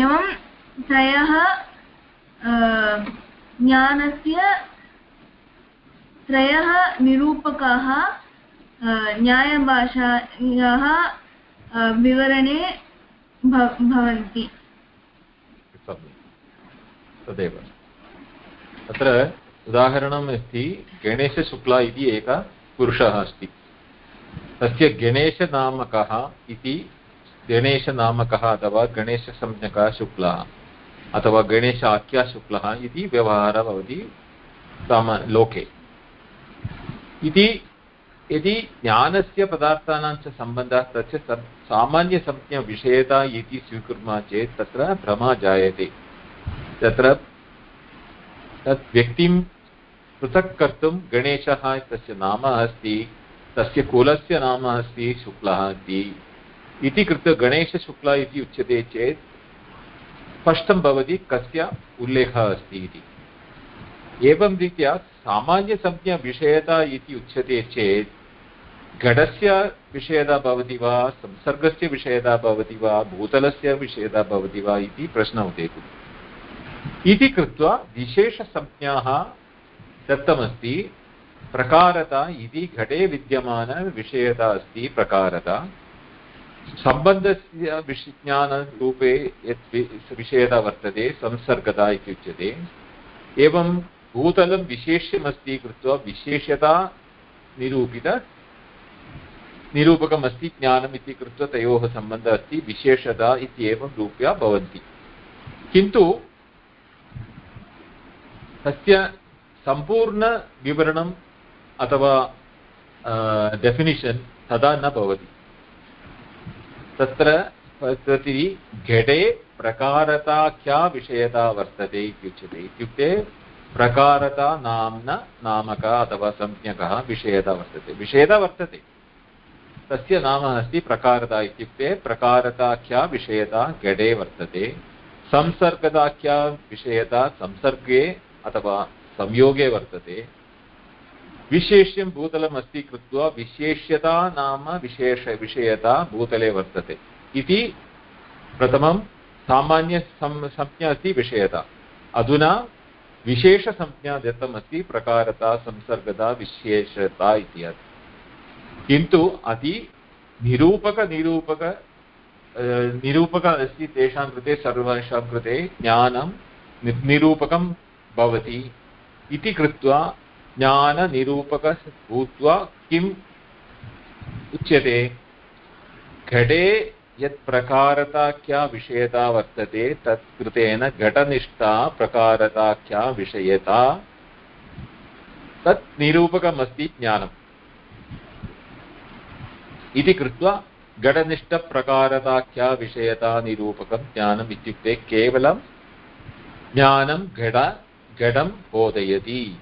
एवं त्रयः ज्ञानस्य त्रयः निरूपकाः न्यायभाषायाः विवरणे भवन्ति। तदेव। अत्र उदाहरणम् अस्ति, गणेशशुक्ला इति एकः पुरुषः अस्ति। तस्य गणेशनामकः इति गणेशनामकः अथवा गणेशसंज्ञकः शुक्लः अथवा गणेश आख्या शुक्लः इति व्यवहारः भवति लोके। इति, यदि ज्ञानस्य पदार्थानां च सम्बन्धः तस्य सामान्यसंज्ञविषयता इति स्वीकुर्मः चेत् तत्र भ्रमः जायते। तत्र तत् व्यक्तिं पृथक् कर्तुं गणेशः तस्य नाम अस्ति, तस्य कुलस्य नाम अस्ति, शुक्लः अस्ति इति कृत्वा गणेशशुक्ला इति उच्यते चेत् स्पष्टं भवति कस्य उल्लेखः अस्ति इति। एवं रीत्या सामान्यसंज्ञाविषयता इति उच्यते चेत्, घटस्य विषयता भवति वा, संसर्गस्य विषयता भवति वा, भूतलस्य विषयता भवति वा इति प्रश्नः उदेति। इति कृत्वा विशेषसंज्ञाः दत्तमस्ति, प्रकारता इति घटे विद्यमानविषयता अस्ति प्रकारता। सम्बन्धस्य विज्ञानरूपे यत् विषयता वर्तते, संसर्गता इति उच्यते एवं भूतलं विशेष्यमस्ति कृत्वा विशेष्यता निरूपित, निरूपकमस्ति ज्ञानम् इति कृत्वा तयोः सम्बन्धः अस्ति विशेषता इत्येवं रूप्या भवन्ति। किन्तु तस्य सम्पूर्णविवरणम् अथवा डेफिनिशन् तदा न भवति। तत्र घटे प्रकारताख्या विषयता वर्तते इत्युच्यते। इत्युक्ते प्रकारता नाम्ना, नामकः अथवा संज्ञकः विषयता वर्तते। विषयता वर्तते। तस्य नाम अस्ति प्रकारता इत्युक्ते प्रकारताख्या विषयता गडे वर्तते। संसर्गताख्या विषयता संसर्गे अथवा संयोगे वर्तते। विशेष्यं भूतलम् अस्ति कृत्वा विशेष्यता नाम विशेष, विषयता भूतले वर्तते। इति प्रथमं सामान्य संज्ञा अस्ति विषयता। अधुना विशेषसंज्ञा दत्तमस्ति प्रकारता संसर्गता विशेषता इत्यादि। किन्तु अति निरूपकनिरूपक निरूपक अस्ति तेषां कृते, सर्वेषां कृते ज्ञानं निरूपकं भवति इति कृत्वा ज्ञाननिरूपक भूत्वा किम् उच्यते? घटे यत् प्रकारताख्या विषयता वर्तते तत् कृतेन घटनिष्ठा प्रकारताख्या विषयता तत् निरूपकमस्ति ज्ञानम्। इति कृत्वा घटनिष्ठप्रकारताख्या विषयता निरूपकं ज्ञानम् इत्युक्ते केवलं ज्ञानं घट, घटं बोधयति।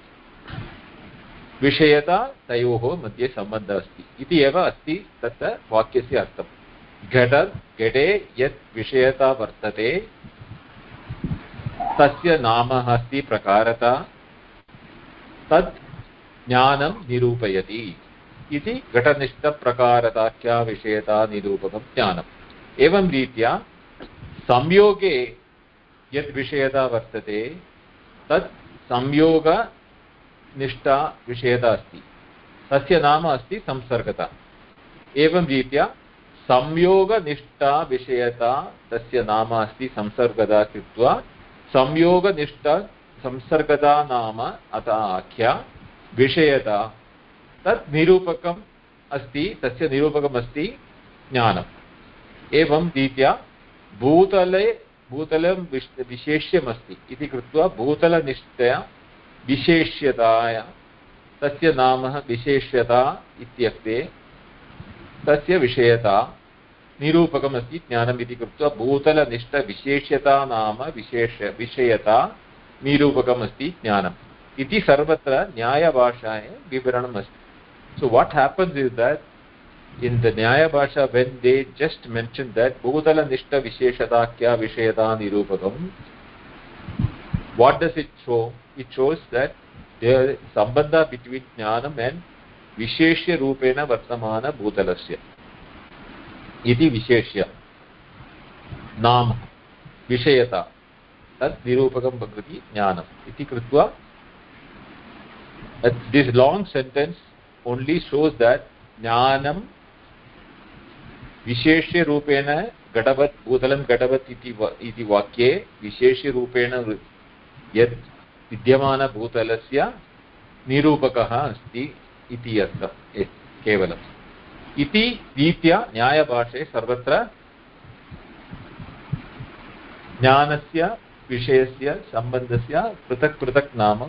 विषयता तयोः मध्ये सम्बन्धः अस्ति। इति एव अस्ति तत्र वाक्यस्य अर्थम्। घट घटे यत् विषयता वर्तते। तस्य नाम अस्ति प्रकारता। तत् ज्ञानं निरूपयति। इति घटनिष्ठप्रकारताख्या विषयता निरूपकं ज्ञानम्। एवं रीत्या संयोगे यद् विषयता वर्तते, तत् संयोगनिष्ठा विषयता अस्ति। तस्य नाम अस्ति संसर्गता। एवं रीत्या संयोगनिष्ठा विषयता तस्य नाम अस्ति संसर्गता कृत्वा संयोगनिष्ठ संसर्गता नाम अथ आख्या विषयता तत् निरूपकम् अस्ति, तस्य निरूपकमस्ति ज्ञानम्। एवं रीत्या भूतले, भूतलं विश्, विशेष्यमस्ति इति कृत्वा भूतलनिष्ठया विशेष्यताया तस्य नाम विशेष्यता इत्यर्थे तस्य विषयता निरूपकमस्ति ज्ञानम् इति कृत्वा भूतलनिष्ठविशेष्यता नाम विशेष विषयता निरूपकमस्ति ज्ञानम् इति सर्वत्र न्यायभाषायां विवरणम् अस्ति so what happens is that in the न्यायभाषा when they just mention that भूतलनिष्ठविशेषताख्या विषयता निरूपकम्, What does it show? It shows that there is sambandha between Vartamana Bhutalasya इति विशेष्य। नाम, विषयता, तत् निरूपकं भवति ज्ञानम्। इति कृत्वा this long sentence only shows that ज्ञानं विशेष्यरूपेण घटवत्, भूतलं घटवत् इति वाक्ये विशेष्यरूपेण यत् विद्यमानभूतलस्य निरूपकः अस्ति। इति अर्थः केवलम्। इति रीत्या न्यायभाषे सर्वत्र ज्ञानस्य विषयस्य सम्बन्धस्य पृथक् पृथक् नाम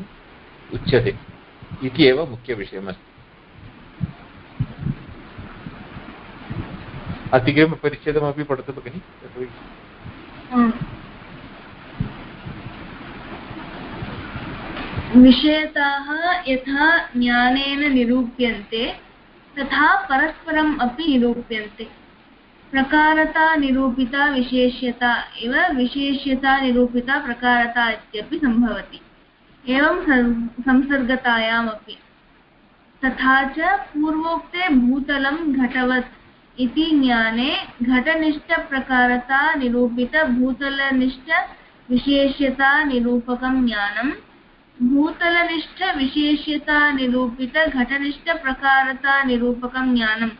उच्यते। इति एव मुख्यविषयमस्ति। अतिक्रमपरिच्छेदमपि पठतु भगिनि विषयताः यथा ज्ञानेन निरूप्यन्ते, तथा परस्परम् अपि निरूप्यन्ते। प्रकारता, निरूपिता, विशेष्यता इव विशेष्यता, निरूपिता, प्रकारता इत्यपि सम्भवति। एवं संसर्गतायामपि। तथा च पूर्वोक्ते भूतलं घटवत् इति ज्ञाने घटनिष्ठप्रकारता निरूपितभूतलनिष्ठविशेष्यता ज्ञानं भूतलनिष्ठविशेष्यतानिरूपितघटनिष्ठप्रकारतानिरूपकं ज्ञानम्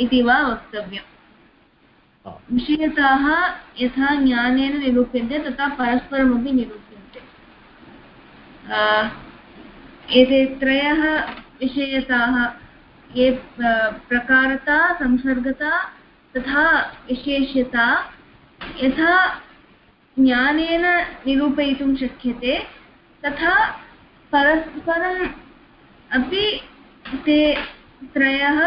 इति वा वक्तव्यम्। विषयताः यथा ज्ञानेन निरूप्यन्ते तथा परस्परमपि निरूप्यन्ते। एते त्रयः विषयताः ये प्रकारता संसर्गता तथा विशेष्यता यथा ज्ञानेन निरूपयितुं शक्यते तथा परस्परम् अपि ते त्रयः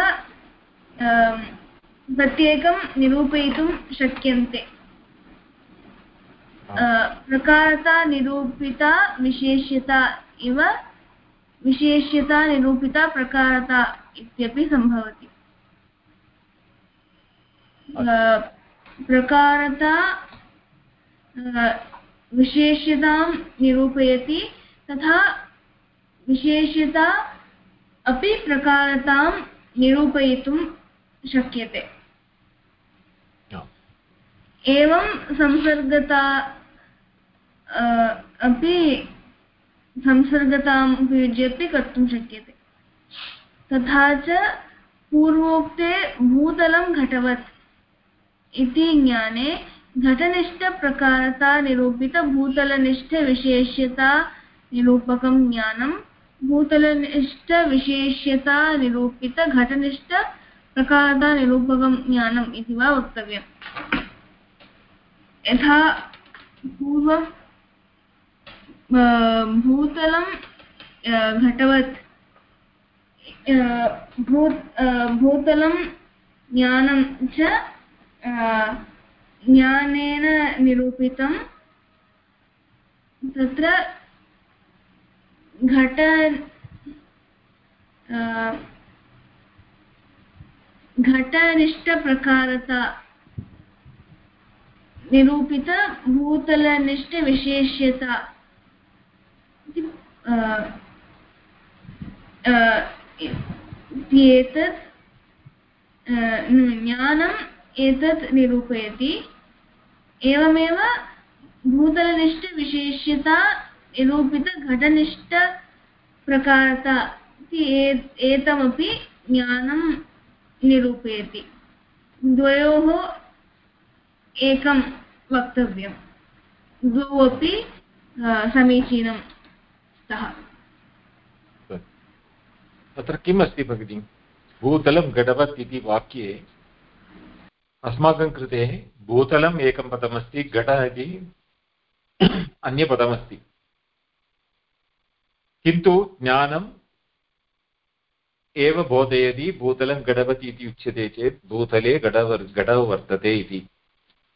प्रत्येकं निरूपयितुं शक्यन्ते। प्रकारता निरूपिता विशेष्यता इव विशेष्यता निरूपिता प्रकारता इत्यपि सम्भवति। प्रकारता विशेष्यतां निरूपयति तथा विशेष्यता अपि प्रकारतां निरूपयितुं शक्यते। एवं संसर्गता अपि संसर्गताम् उपयुज्य अपि कर्तुं शक्यते। तथा च पूर्वोक्ते भूतलं घटवत् इति ज्ञाने घटनिष्ठप्रकारता निरूपितभूतलनिष्ठविशेष्यता निरूपकं ज्ञानं भूतलनिष्ठविशेष्यता निरूपितघटनिष्ठप्रकारता निरूपकं ज्ञानम् इति वा वक्तव्यम्। यथा पूर्वं भूतलं घटवत् भूतलं ज्ञानं च ज्ञानेन निरूपितं तत्र घट घटनिष्ठप्रकारता निरूपितभूतलनिष्ठविशेष्यता एतत् ज्ञानम् एतत् निरूपयति। एवमेव भूतलनिष्ठविशेष्यता निरूपितघटनिष्ठप्रकारता इति एतमपि ज्ञानं निरूपयति। द्वयोः एकं वक्तव्यं द्वौ अपि समीचीनं स्तः। तत्र किम् अस्ति भगिनि? भूतलं घटवत् इति वाक्ये अस्माकं कृते भूतलम् एकं पदमस्ति घट इति अन्यपदमस्ति। किन्तु ज्ञानं एव बोधयति, भूतलं घटवत् इति उच्यते चेत् भूतले घटवर् घटः वर्तते इति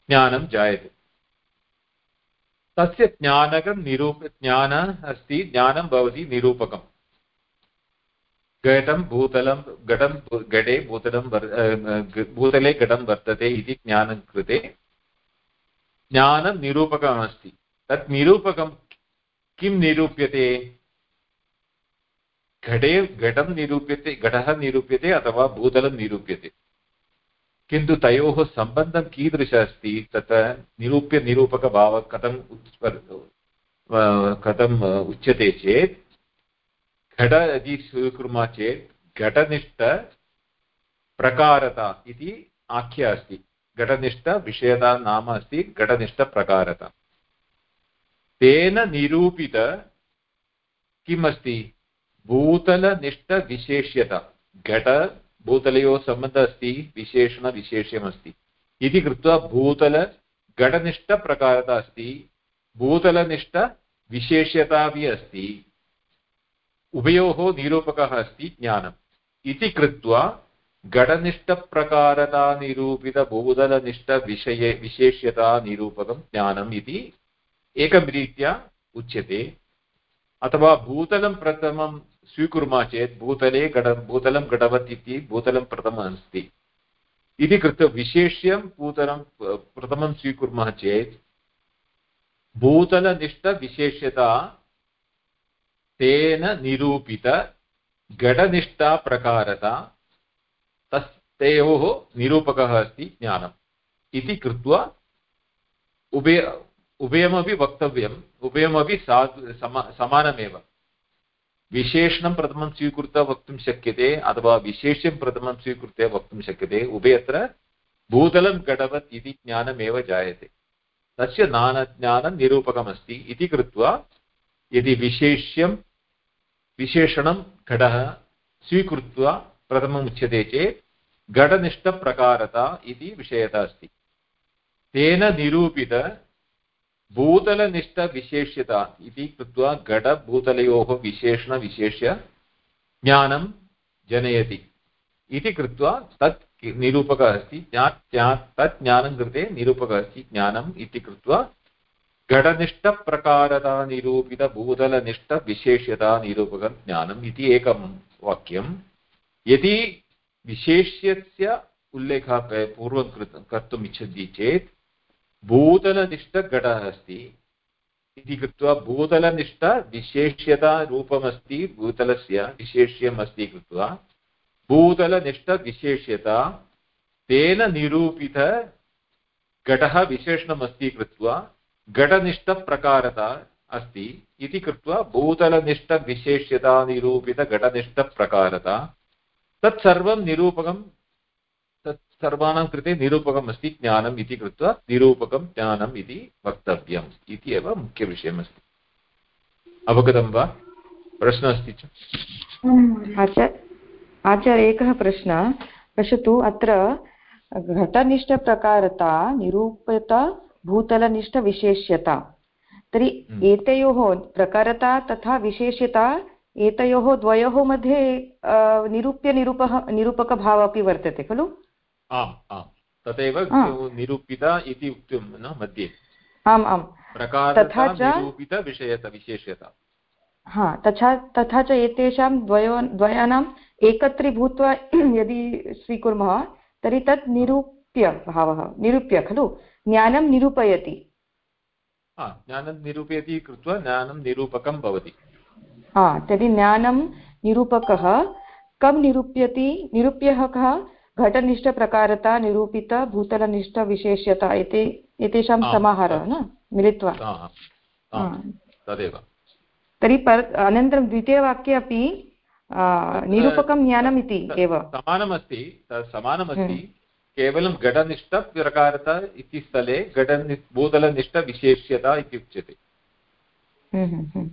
ज्ञानं जायते। तस्य ज्ञानकं निरूप, ज्ञान अस्ति, ज्ञानं भवति निरूपकम्। घटं भूतलं घटं घटे भूतलं भूतले घटं वर्तते इति ज्ञानं कृते ज्ञानं निरूपकमस्ति। तत् निरूपकं किं निरूप्यते? घटे, घटं निरूप्यते, घटः निरूप्यते अथवा भूतलं निरूप्यते। किन्तु तयोः सम्बन्धं कीदृश अस्ति तत्र निरूप्य निरूपकभावः कथं कथम् उच्यते चेत्, घट यदि स्वीकुर्मः चेत् घटनिष्ठप्रकारता इति आख्या अस्ति। घटनिष्ठविषयता नाम अस्ति घटनिष्ठप्रकारता तेन निरूपित किम् अस्ति? भूतलनिष्ठविशेष्यता घट, भूतलयोः सम्बन्धः अस्ति विशेषणविशेष्यमस्ति इति कृत्वा भूतल घटनिष्ठप्रकारता अस्ति भूतलनिष्ठविशेष्यता अपि अस्ति। उभयोः निरूपकः अस्ति ज्ञानम्। इति कृत्वा घटनिष्ठप्रकारतानिरूपितभूतलनिष्ठविषये विशेष्यतानिरूपकं ज्ञानम् इति एकं रीत्या उच्यते। अथवा भूतलं प्रथमं स्वीकुर्मः चेत् भूतले घट भूतलं घटवत् इति भूतलं प्रथमम् अस्ति। इति कृत्वा विशेष्यं भूतलं, प्रथमं स्वीकुर्मः चेत् भूतलनिष्ठविशेष्यता तेन निरूपित घटनिष्ठाप्रकारता तस्, तयोः निरूपकः अस्ति ज्ञानम्। इति कृत्वा उभय उभयमपि वक्तव्यम्, उभयमपि सा समा, समानमेव। विशेषणं प्रथमं स्वीकृत्य वक्तुं शक्यते अथवा विशेष्यं प्रथमं स्वीकृत्य वक्तुं शक्यते उभयत्र भूतलं घटवत् इति ज्ञानमेव जायते तस्य ज्ञानं इति कृत्वा यदि विशेष्यं विशेषणं घटः स्वीकृत्य प्रथमम् उच्यते चेत् घटनिष्ठप्रकारता इति विषयता अस्ति तेन निरूपित भूतलनिष्ठविशेष्यता इति कृत्वा घटभूतलयोः विशेषणविशेष्य ज्ञानं जनयति इति कृत्वा तत् निरूपकः अस्ति तत् ज्ञानं कृते निरूपकः अस्ति ज्ञानम् इति कृत्वा घटनिष्ठप्रकारतानिरूपितभूतलनिष्ठविशेष्यतानिरूपकं ज्ञानम् इति एकं वाक्यं यदि विशेष्यस्य उल्लेखः पूर्वं कर्तुम् इच्छति चेत् भूतलनिष्ठघटः अस्ति इति कृत्वा भूतलनिष्ठविशेष्यतारूपमस्ति भूतलस्य विशेष्यम् अस्ति कृत्वा भूतलनिष्ठविशेष्यता तेन निरूपितघटः विशेषणमस्ति कृत्वा घटनिष्ठप्रकारता अस्ति इति कृत्वा भूतलनिष्ठविशेष्यतानिरूपितघटनिष्ठप्रकारता तत्सर्वं निरूपकं सर्वाणां कृते निरूपकम् अस्ति ज्ञानम् इति कृत्वा निरूपकं ज्ञानम् इति वक्तव्यम् इति एव मुख्यविषयमस्ति अवगतं वा? प्रश्नः अस्ति च। आचार्य आचार्य एकः प्रश्नः। पश्यतु अत्र घटनिष्ठप्रकारता निरूपिता भूतलनिष्ठविशेष्यता तर्हि हम्म। एतयोः प्रकारता तथा विशेष्यता एतयोः द्वयोः मध्ये निरूप्य निरूपः निरूपकभावः अपि वर्तते खलु? आम् आम्। तदेव निरूपिता इति उक्तं न मध्ये। आम् आम्। तथा च निरूपितविषयता हा तथा तथा च एतेषां द्वयो द्वयानाम् एकत्रीभूत्वा यदि स्वीकुर्मः तर्हि तत् निरूप्य भावः निरूप्य खलु? ज्ञानं निरूपयति। ज्ञानं निरूपयति कृत्वा ज्ञानं निरूपकं भवति। हा तर्हि ज्ञानं निरूपकः कं निरूप्यति? निरूप्यः कः? घटनिष्ठप्रकारता निरूपित भूतलनिष्ठविशेष्यता एते एतेषां समाहारः न? मिलित्वा। तदेव। तर्हि पर अनन्तरं द्वितीयवाक्ये अपि निरूपकं ज्ञानम् इति एव। समानमस्ति समानमस्ति। हम्म। केवलं घटनिष्ठप्रकारता इति स्थले घटनि भूतलनिष्ठविशेष्यता इति उच्यते। हम्म, हम्म,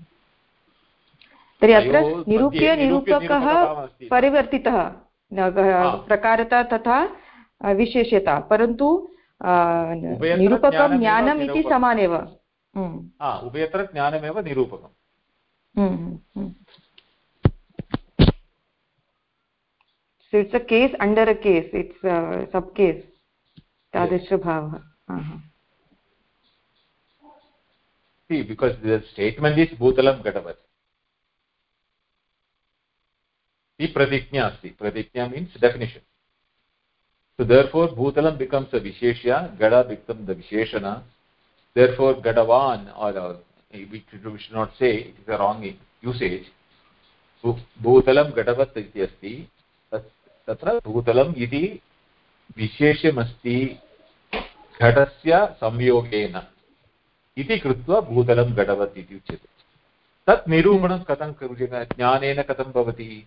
तर्हि अत्र निरूप्य निरूपकः परिवर्तितः। प्रकारता तथा विशेष्यता परन्तु निरूपकं ज्ञानम् इति समानेव हम्म। उभयत्र ज्ञानमेव निरूपकम् हम्म, हम्म, so it's a case under a case it's a sub case तादृशभावः see because the statement is bhutalam gatavat अस्ति प्रतिज्ञा अस्ति। प्रतिज्ञा means definition so therefore भूतलं बिकम्स् अ विशेष्य गड बिकम् द विशेषण therefore गडवान् not say it is a wrong usage भूतलं गडवत् इति अस्ति तत्र भूतलम् इति विशेष्यमस्ति घटस्य संयोगेन इति कृत्वा भूतलं गडवत् इति उच्यते तत् निरूपणं कथं ज्ञानेन कथं भवति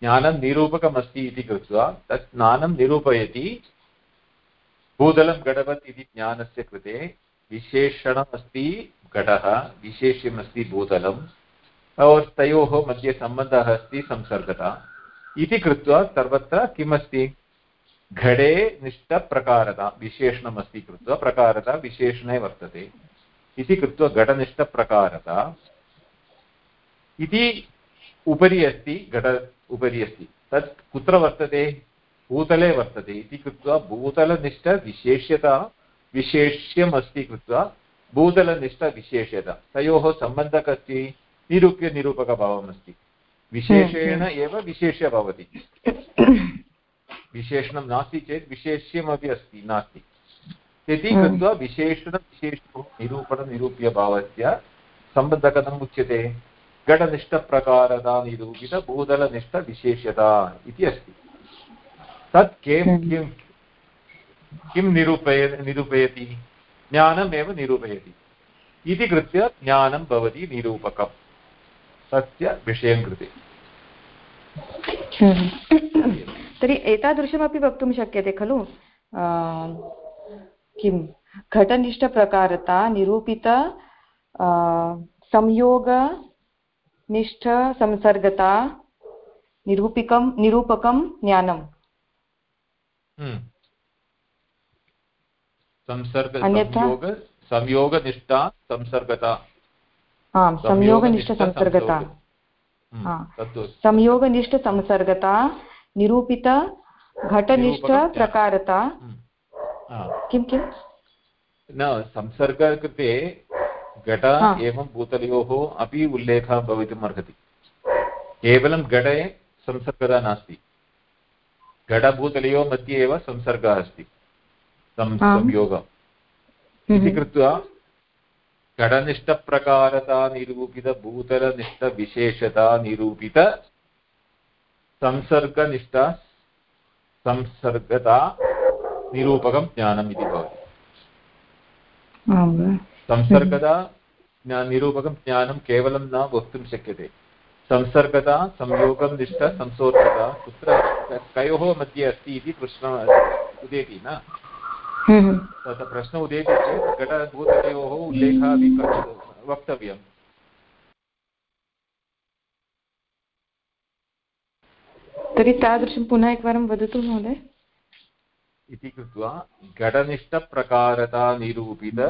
ज्ञानं निरूपकमस्ति इति कृत्वा तत् ज्ञानं निरूपयति। भूतलं घटवत् इति ज्ञानस्य कृते विशेषणमस्ति घटः, विशेष्यमस्ति भूतलं तयोः मध्ये सम्बन्धः अस्ति संसर्गता। इति कृत्वा सर्वत्र किमस्ति? घटे निष्ठप्रकारता, विशेषणमस्ति कृत्वा प्रकारता विशेषणे वर्तते। इति कृत्वा घटनिष्ठप्रकारता। इति उपरि अस्ति घट उपरि अस्ति। तत् कुत्र वर्तते? भूतले वर्तते इति कृत्वा भूतलनिष्ठविशेष्यता विशेष्यम् अस्ति कृत्वा भूतलनिष्ठविशेष्यता तयोः सम्बन्धः अस्ति विशेषेण हम्म। एव विशेष्य भवति। विशेषणं नास्ति चेत् विशेष्यमपि अस्ति नास्ति। इति हम्म। कृत्वा विशेषणविशेषो निरूपणनिरूप्यभावस्य सम्बन्धः कथम् उच्यते। घटनिष्ठप्रकारता निरूपितभूतलनिष्ठविशेष्यता इति अस्ति। तत् किं किं किं निरूपय निरूपयति? ज्ञानमेव निरूपयति। इति कृत्य ज्ञानं भवति निरूपकम्। तस्य विषयं कृते। तर्हि एतादृशमपि वक्तुं शक्यते खलु? किं? घटनिष्ठप्रकारता निरूपित संयोगनिष्ठसंसर्गता निरूपिकं निरूपकं ज्ञानम्। हम्म। संयोगनिष्ठा संसर्गता। आम् संयोगनिष्ठसंसर्गता हम्म, संयोगनिष्ठसंसर्गता निरूपित घटनिष्ठप्रकारता हम्म, किं किं? न संसर्ग कृते घट एवं भूतलयोः अपि उल्लेखः भवितुम् अर्हति। केवलं घटे संसर्गता नास्ति। घटभूतलयोः मध्ये एव संसर्गः अस्ति। संयोगः। इति हम्म। कृत्वा घटनिष्ठप्रकारता निरूपितभूतलनिष्ठविशेषता निरूपित संसर्गनिष्ठ संसर्गता निरूपकं ज्ञानम् इति भवति। संसर्गता निरूपकं ज्ञानं केवलं न वक्तुं शक्यते। संसर्गता संयोगं निष्ठ संसोर्गता कुत्र कयोः मध्ये अस्ति इति प्रश्नः उदेति न? तत्र प्रश्नः उदेति चेत् घटभूतयोः उल्लेखः अपि वक्तव्यम्। तर्हि तादृशं पुनः एकवारं वदतु महोदय। इति कृत्वा घटनिष्ठप्रकारता निरूपित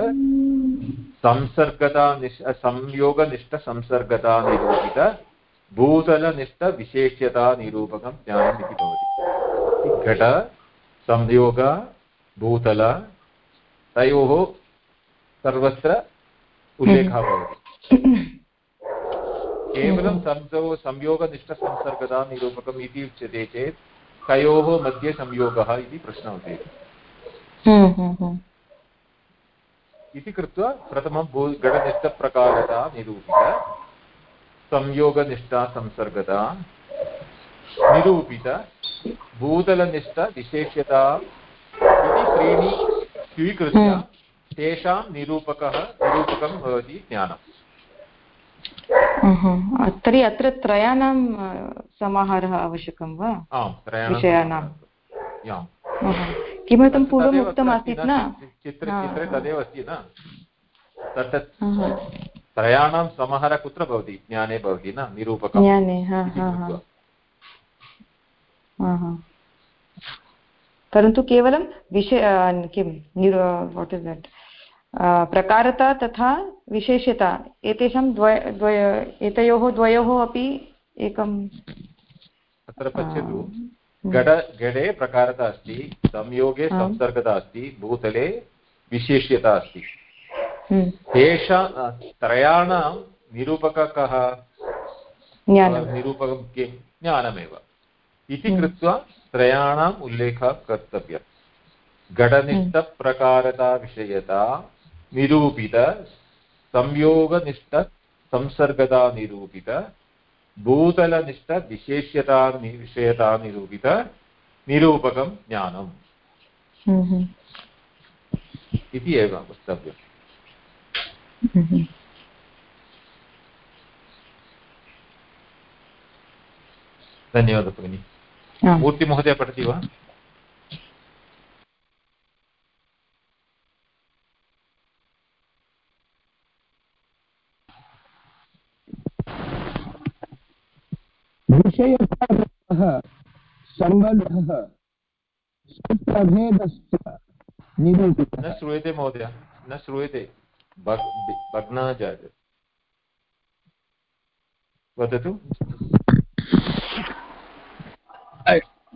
संसर्गता निष् संयोगनिष्ठसंसर्गता निरूपित भूतलनिष्ठविशेष्यता निरूपकं ज्ञानम् इति भवति। घट, संयोग, भूतल, तयोः सर्वत्र उल्लेखः भवति। केवलं संसो संयोगनिष्ठसंसर्गता इति उच्यते चेत् कयोः मध्ये संयोगः इति प्रश्नः उदेति इति कृत्वा प्रथमं भू गणनिष्ठप्रकारता निरूपित संयोगनिष्ठा संसर्गता निरूपित भूतलनिष्ठविशेष्यता इति त्रीणि स्वीकृत्य हम्म। तेषां निरूपकः निरूपकं भवति ज्ञानम्। तर्हि अत्र त्रयाणां समाहारः आवश्यकं वा? विषयाणां। किमर्थं पूर्वम् उक्तम् आसीत् न? चित्रे तदेव अस्ति न? तत् त्रयाणां समाहारः कुत्र भवति? ज्ञाने भवति न? निरूपकं ज्ञाने परन्तु केवलं विषय किं? वाट् इस् दट् प्रकारता तथा विशेष्यता एतेषां द्वय द्वय एतयोः द्वयोः अपि एकं अत्र पश्यतु। घट घटे प्रकारता अस्ति संयोगे संसर्गता अस्ति भूतले विशेष्यता अस्ति। हम्म। तेषां त्रयाणां निरूपकः कः निरूपकं किं? ज्ञानमेव। इति हम्म। कृत्वा त्रयाणाम् उल्लेखः कर्तव्यः घटनिष्ठप्रकारताविषयता निरूपित संयोगनिष्ठ संसर्गता निरूपित भूतलनिष्ठ विशेष्यता विषयता निरूपित निरूपकं ज्ञानम्। इति एव वक्तव्यम्। धन्यवादः भगिनि। मूर्तिमहोदय पठति वा? विषयकारणः सम्बन्धः प्रभेदश्च निरूपितः। न श्रूयते महोदय न श्रूयते। भग् भग्नः जायते वदतु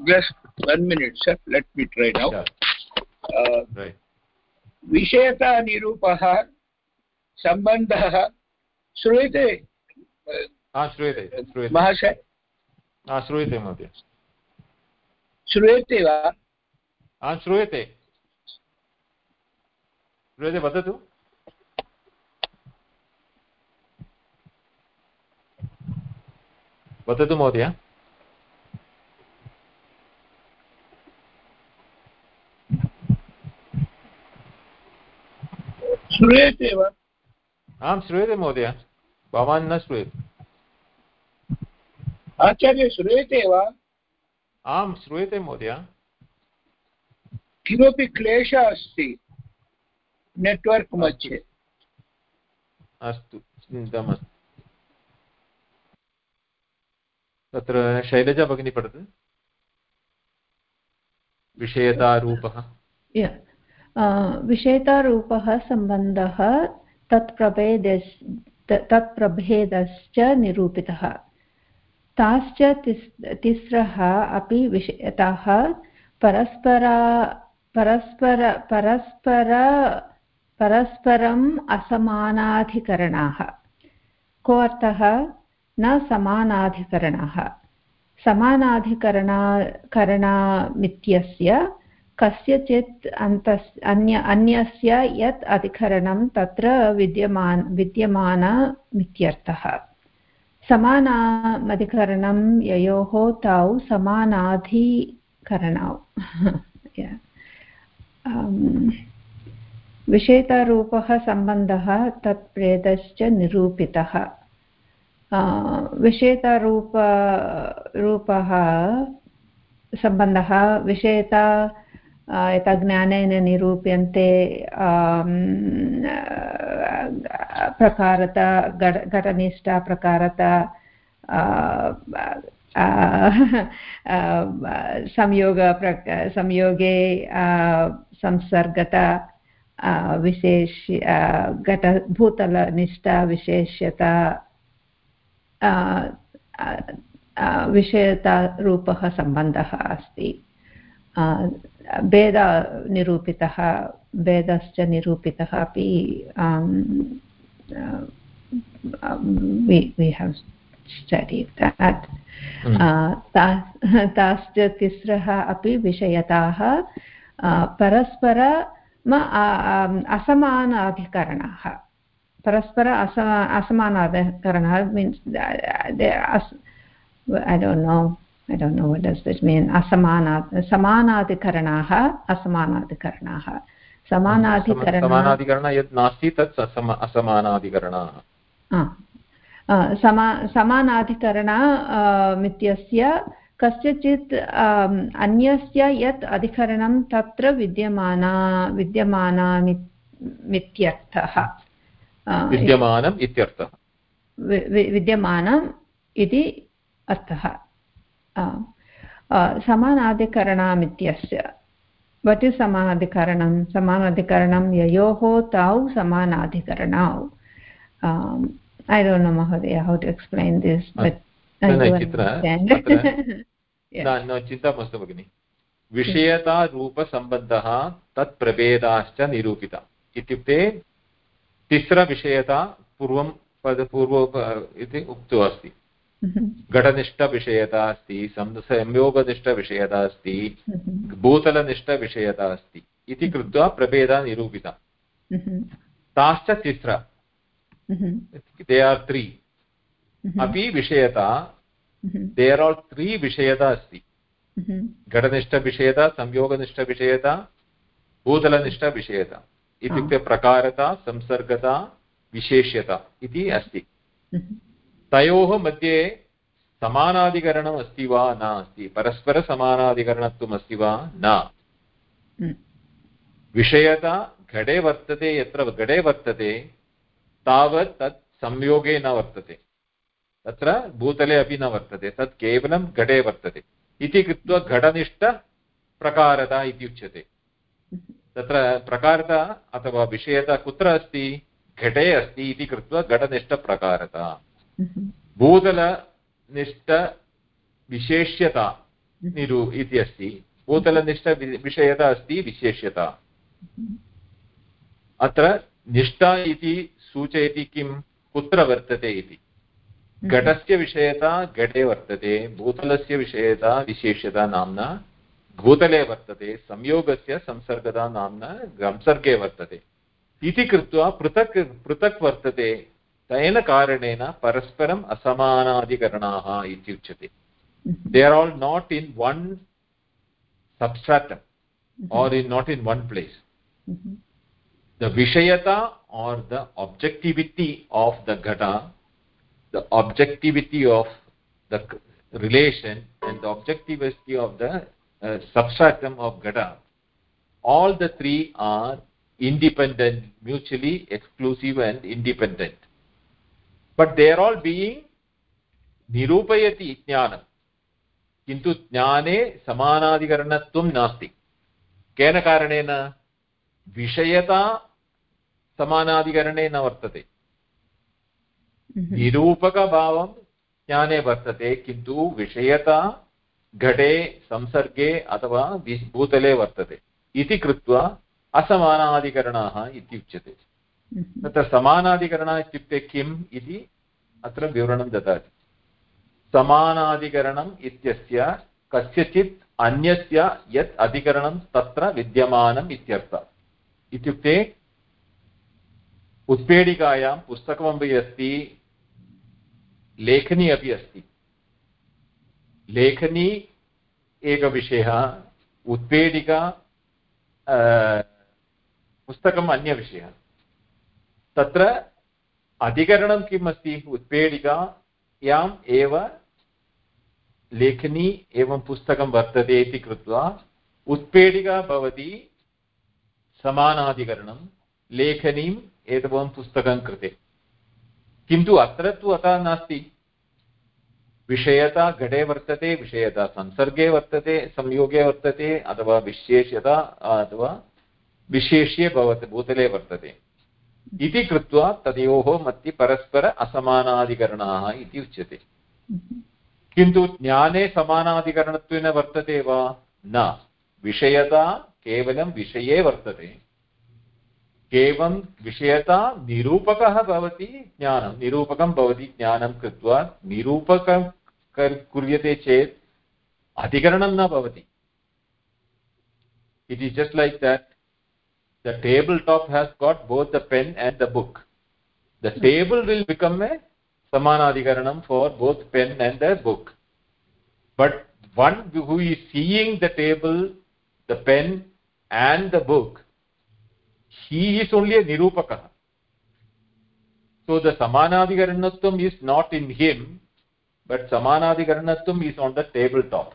just one minute, sir. Let me try now. Uh, right. विषयतानिरूपः सम्बन्धः श्रूयते? श्रूयते श्रूयते। महाशय श्रूयते महोदय। श्रूयते वा? हा श्रूयते। श्रूयते वदतु। वदतु महोदय। श्रूयते वा? आं श्रूयते महोदय। भवान् न श्रूयते। आचार्य श्रूयते वा? आं श्रूयते महोदय। किमपि क्लेशः अस्ति नेट्वर्क् मध्ये? अस्तु चिन्ता मास्तु तत्र शैलजा भगिनी पठतु। विषयतारूपः. Uh, विषयतारूपः सम्बन्धः तत्प्रभेदस् तत्प्रभेदश्च निरूपितः। ताश्च तिस्, तिस्रः अपि विषयताः परस्परा, परस्पर परस्पर, परस्परम् असमानाधिकरणाः। को अर्थः? न समानाधिकरणाः। समानाधिकरणाकरणामित्यस्य कस्यचित् अन्तस्, अन्य, अन्यस्य यत् अधिकरणं तत्र विद्यमान, विद्यमानमित्यर्थः। समानामधिकरणं ययोः तौ समानाधिकरणौ. Um, विषयतारूपः सम्बन्धः तत्प्रेदश्च निरूपितः Uh, विषयतारूप रूपः सम्बन्धः विषयता uh, यथा ज्ञानेन निरूप्यन्ते प्रकारता घटनिष्ठा प्रकारता संयोग संयोगे संसर्गता विशेष घट भूतलनिष्ठा विशेष्यता विषयतारूपः सम्बन्धः अस्ति भेदनिरूपितः भेदश्च निरूपितः अपि we have studied that ताश्च तिस्रः अपि विषयताः परस्पर असमानाधिकरणाः परस्पर असमा असमानाधिकरणः means I don't know. I don't know what does this mean. Asamana, समानाधिकरणाः असमानाधिकरणाः समानाधिकरण यत् नास्ति तत् असमानाधिकरणाः समा समानाधिकरण इत्यस्य कस्यचित् अन्यस्य यत् अधिकरणं तत्र विद्यमाना विद्यमानामित्यर्थः विद्यमानम् इत्यर्थः विद्यमानम् इति अर्थः समानाधिकरणामित्यस्य वट् इस् समानाधिकरणं समानाधिकरणं ययोः तौ समानाधिकरणौ ऐ डोण्ट् नो महोदय हौ टु एक्स्प्लैन् दिस् चिन्ता मास्तु भगिनि विषयतारूपसम्बन्धः तत् प्रभेदाश्च निरूपिता इत्युक्ते तिस्रविषयता पूर्वं पूर्व इति उक्तो अस्ति घटनिष्ठविषयता अस्ति संयोगनिष्ठविषयता अस्ति भूतलनिष्ठविषयता अस्ति इति कृत्वा प्रभेदा निरूपिता ताश्च तिस्र दे आर् त्री अपि विषयता दे आर् त्री विषयता अस्ति घटनिष्ठविषयता संयोगनिष्ठविषयता भूतलनिष्ठविषयता इत्युक्ते प्रकारता संसर्गता विशेष्यता इति अस्ति तयोः मध्ये समानाधिकरणम् अस्ति वा न अस्ति परस्परसमानाधिकरणत्वम् अस्ति वा न? विषयता घटे वर्तते यत्र घटे वर्तते तावत् तत् संयोगे न वर्तते। तत्र भूतले अपि न वर्तते तत् केवलं घटे वर्तते। इति कृत्वा घटनिष्ठप्रकारता इति उच्यते तत्र प्रकारता अथवा विषयता कुत्र अस्ति? घटे अस्ति इति कृत्वा घटनिष्ठप्रकारता भूतलनिष्ठविशेष्यता निरु इति अस्ति। भूतलनिष्ठविषयता अस्ति, विशेष्यता। अत्र निष्ठा इति सूचयति किं? कुत्र वर्तते इति। घटस्य विषयता घटे वर्तते भूतलस्य विषयता विशेष्यता नाम्ना भूतले वर्तते, संयोगस्य संसर्गता नाम्ना संसर्गे वर्तते। इति कृत्वा पृथक् पृथक् वर्तते। तेन कारणेन परस्परम् असमानाधिकरणाः इति उच्यते. They are all not in one substratum or in not in one place the विषयता are the objectivity of the घट the objectivity of the relation and the objectivity of the substratum of घट all the three are independent mutually exclusive and but they are all being nirupayati jnanam. किन्तु ज्ञाने समानाधिकरणत्वं नास्ति केन कारणेन विषयता समानाधिकरणे न वर्तते निरूपकभावं ज्ञाने वर्तते किन्तु विषयता घटे संसर्गे अथवा भूतले वर्तते इति कृत्वा असमानाधिकरणाः इति उच्यते तत्र समानाधिकरणः इत्युक्ते किम् इति अत्र विवरणं ददाति। समानाधिकरणम् इत्यस्य कस्यचित् अन्यस्य यत् अधिकरणं तत्र विद्यमानम् इत्यर्थः। इत्युक्ते उत्पीठिकायां पुस्तकमपि अस्ति, लेखनी अपि अस्ति। लेखनी एकविषयः उत्पीठिका पुस्तकम् अन्यविषयः। तत्र अधिकरणं किम् अस्ति उत्पीठिकायाम् एव लेखनी एवं पुस्तकं वर्तते इति कृत्वा उत्पीठिका भवति समानाधिकरणं, लेखनीम् एवं पुस्तकं कृते। किन्तु अत्र तु अतः नास्ति। विषयता घटे वर्तते, विषयता संसर्गे वर्तते, संयोगे वर्तते, अथवा विशेष्यता, अथवा विशेष्ये भवति, भूतले वर्तते। इति कृत्वा तयोः मध्ये परस्पर असमानाधिकरणाः इति उच्यते। किन्तु ज्ञाने समानाधिकरणत्वेन वर्तते वा? न। विषयता केवलं विषये वर्तते। केवलं विषयता निरूपकः भवति ज्ञानं। निरूपकं भवति ज्ञानं कृत्वा निरूपकं कुर्यते चेत् अधिकरणं न भवति। It is just like that the table top has got both the pen and the book. The table will become a samanadhikaranam for both pen and the book. But one who is seeing the table the pen and the book he is only a nirupaka so the samanadhikaranatvam is not in him but samanadhikaranatvam is on the table top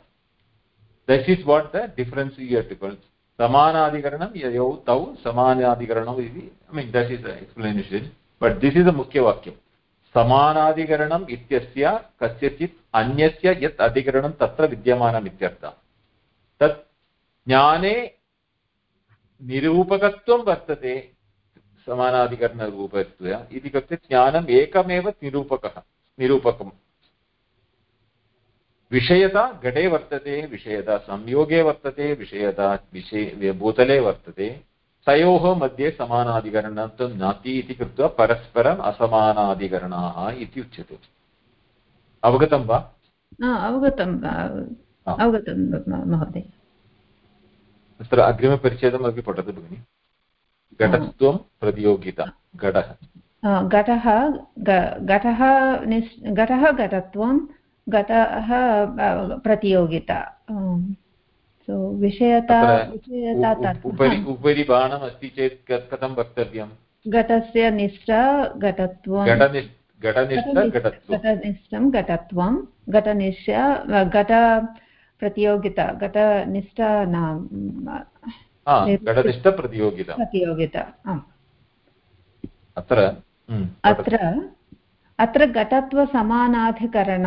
this is what the difference here difference समानाधिकरणं ययौ तौ समानाधिकरणौ इति I mean that is explanation but this is a मुख्यवाक्यं समानाधिकरणम् इत्यस्य, कस्यचित् अन्यस्य यत् अधिकरणं तत्र विद्यमानम् इत्यर्थः। तत् ज्ञाने निरूपकत्वं वर्तते समानाधिकरणरूपत्व इति कृत्वा ज्ञानम् एकमेव निरूपकः, निरूपकम्। विषयता घटे वर्तते विषयता संयोगे वर्तते विषयता विषय भूतले वर्तते। तयोः मध्ये समानाधिकरणं तु नास्ति इति कृत्वा परस्परम् असमानाधिकरणाः इति उच्यते। अवगतं वा? अवगतम् अवगतं महोदय। तत्र अग्रिमपरिच्छेदमपि पठतु भगिनि। घटत्वं प्रतियोगिता घटः। घटः घटः घटः घटत्वं घटः प्रतियोगिता। सो विषयता विषयता उपरि उपरि बाणम् अस्ति चेत् कथं वक्तव्यं घटस्य निष्ठा घटत्वं घटनिष्ठं घटत्वं घटनिश्च घट प्रतियोगिता घटनिष्ठा न घटनिष्ठप्रतियोगिता प्रतियोगिता। अत्र अत्र अत्र घटत्वसमानाधिकरण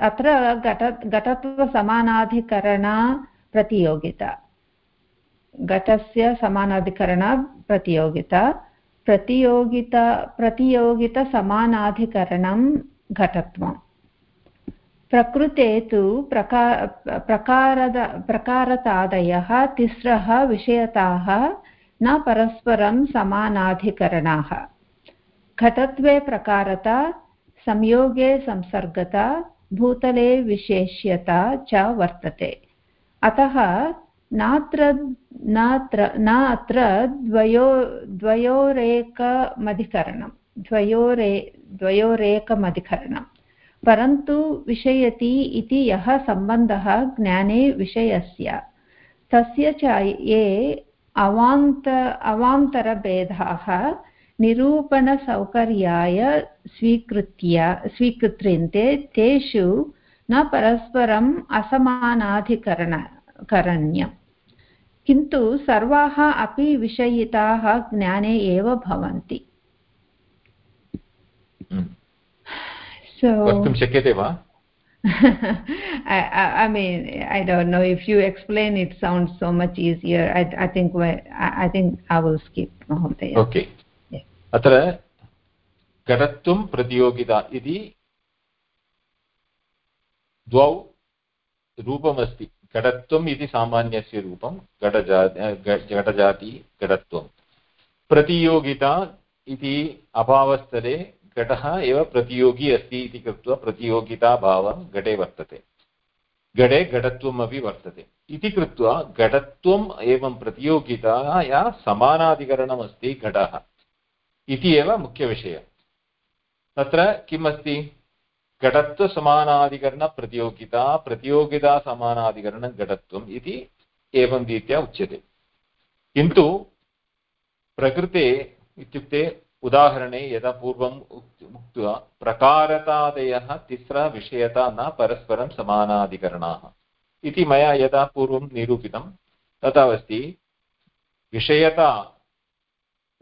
अत्र घट, घटत्वसमानाधिकरण प्रतियोगिता। घटस्य समानाधिकरण प्रतियोगिता। प्रतियोगिता, प्रतियोगितसमानाधिकरणं घटत्वम्। प्रकृते तु प्रका, प्रकारद, प्रकारतादयः, तिस्रः, विषयताः न परस्परं समानाधिकरणाः। घटत्वे प्रकारता संयोगे संसर्गता भूतले विशेष्यता च वर्तते अतः नात्र नात्र न अत्र द्वयो द्वयोरेकमधिकरणं द्वयोरे द्वयोरेकमधिकरणं परन्तु विषयति इति यः सम्बन्धः ज्ञाने विषयस्य तस्य च ये अवान्त अवान्तरभेदाः निरूपणसौकर्याय स्वीकृत्य स्वीकृत्यन्ते तेषु न परस्परम् असमानाधिकरणकरण्यम् किन्तु सर्वाः अपि विषयिताः ज्ञाने एव भवन्ति वक्तुं शक्यते वा I, I, I mean, I don't know if you explain it sounds so much easier. I, I think I, I think I will skip Mahodaya. Okay. अत्र घटत्वं प्रतियोगिता इति द्वौ रूपमस्ति। घटत्वम् इति सामान्यस्य रूपं घटजा घटजाति घटत्वं प्रतियोगिता इति अभावस्थले घटः एव प्रतियोगी अस्ति इति कृत्वा प्रतियोगिताभावं घटे वर्तते। घटे घटत्वमपि वर्तते। इति कृत्वा घटत्वम् एवं प्रतियोगिताया समानाधिकरणमस्ति घटः इति एव मुख्यविषयः। तत्र किम् अस्ति घटत्वसमानाधिकरणप्रतियोगिता, प्रतियोगितासमानाधिकरणं घटत्वम् इति एवं रीत्या उच्यते। किन्तु प्रकृते इत्युक्ते उदाहरणे यदा पूर्वम् उक्त्वा प्रकारतादयः तिस्रः विषयता न परस्परं समानाधिकरणाः। इति मया यदा पूर्वं निरूपितं तथा अस्ति विषयता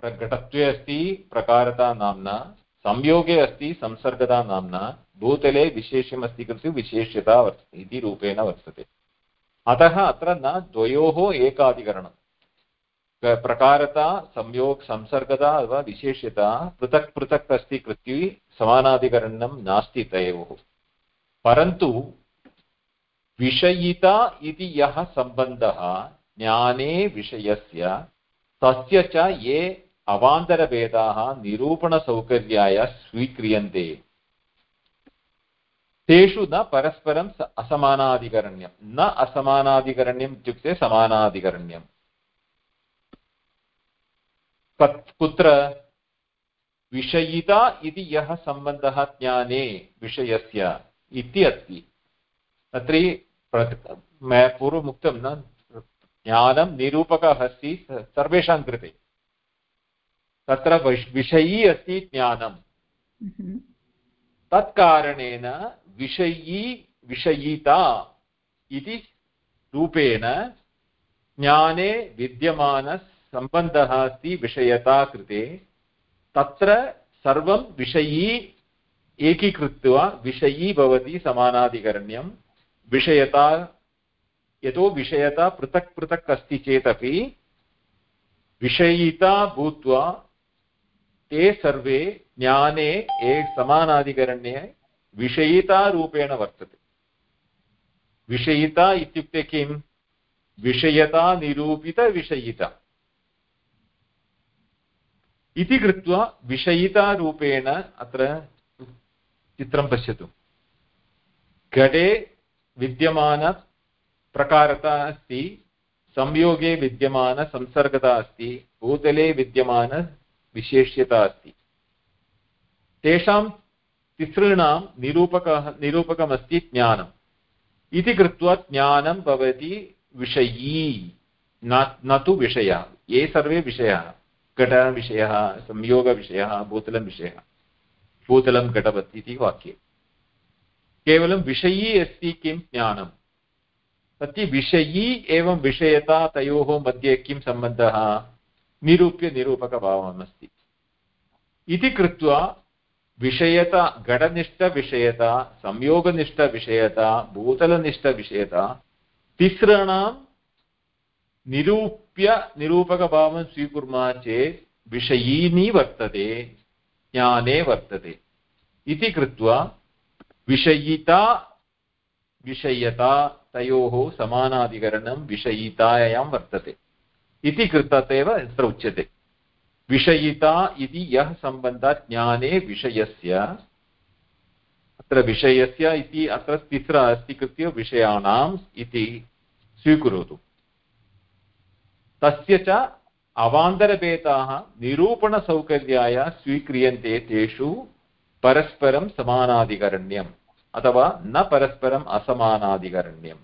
घटत्वे अस्ति प्रकारता नाम्ना संयोगे अस्ति संसर्गता नाम्ना भूतले विशेष्यमस्ति खलु विशेष्यता वर्तते इति रूपेण वर्तते अतः अत्र न द्वयोः एकाधिकरणं प्रकारता संयोग संसर्गता अथवा विशेष्यता पृथक् पृथक् अस्ति कृत्य समानाधिकरणं नास्ति तयोः परन्तु विषयिता इति यः सम्बन्धः ज्ञाने विषयस्य तस्य च ये अवान्तरभेदाः निरूपणसौकर्याय स्वीक्रियन्ते। तेषु न परस्परम् असमानाधिकरण्यं। न असमानाधिकरण्यम् इत्युक्ते समानाधिकरण्यम्। कत्, कुत्र? विषयिता इति यः सम्बन्धः ज्ञाने विषयस्य इति अस्ति। तत्र पूर्वमुक्तं न, ज्ञानं निरूपकः अस्ति सर्वेषां कृते। तत्र विषयी अस्ति ज्ञानं तत्कारणेन विषयी विषयिता इति रूपेण ज्ञाने विद्यमान सम्बन्धः अस्ति विषयता कृते। तत्र सर्वं विषयी एकीकृत्वा विषयी भवति समानाधिकरण्यं। विषयता यतो विषयता पृथक् पृथक् अस्ति चेदपि विषयिता भूत्वा ते सर्वे ज्ञाने ए समानाधिकरण्ये विषयितारूपेण वर्तते। विषयिता इत्युक्ते किं विषयता निरूपितविषयिता इति कृत्वा विषयितारूपेण अत्र चित्रं पश्यतु। घटे विद्यमानप्रकारता अस्ति, संयोगे विद्यमानसंसर्गता अस्ति, भूतले विद्यमानविशेष्यता अस्ति। तेषां तिसॄणां निरूपकः, निरूपकमस्ति ज्ञानम्। इति कृत्वा ज्ञानं भवति विषयी, न तु विषयः। ये सर्वे विषयाः घटविषयः संयोगविषयः, भूतलं भूतलं घटवत् इति वाक्ये। केवलं विषयी अस्ति किं ज्ञानं तत् विषयी एवं विषयता तयोः मध्ये किं सम्बन्धः? निरूप्य निरूपकभावम् अस्ति इति कृत्वा विषयता घटनिष्ठविषयता संयोगनिष्ठविषयता भूतलनिष्ठविषयता तिसॄणां निरूप्य निरूपकभावं स्वीकुर्मः चेत् विषयीनि वर्तते, ज्ञाने वर्तते। इति कृत्वा विषयिता, विषयता तयोः समानाधिकरणं विषयितायां वर्तते। इति कृतात् एव अत्र उच्यते। विषयिता इति यः सम्बन्धः ज्ञाने विषयस्य। अत्र विषयस्य इति अत्र तिस्र अस्ति कृत्य विषयाणाम् इति स्वीकरोतु। तस्य च अवान्तरभेदाः निरूपणसौकर्याय स्वीक्रियन्ते तेषु परस्परं समानाधिकरण्यम्, अथवा न परस्परम् असमानाधिकरण्यम्।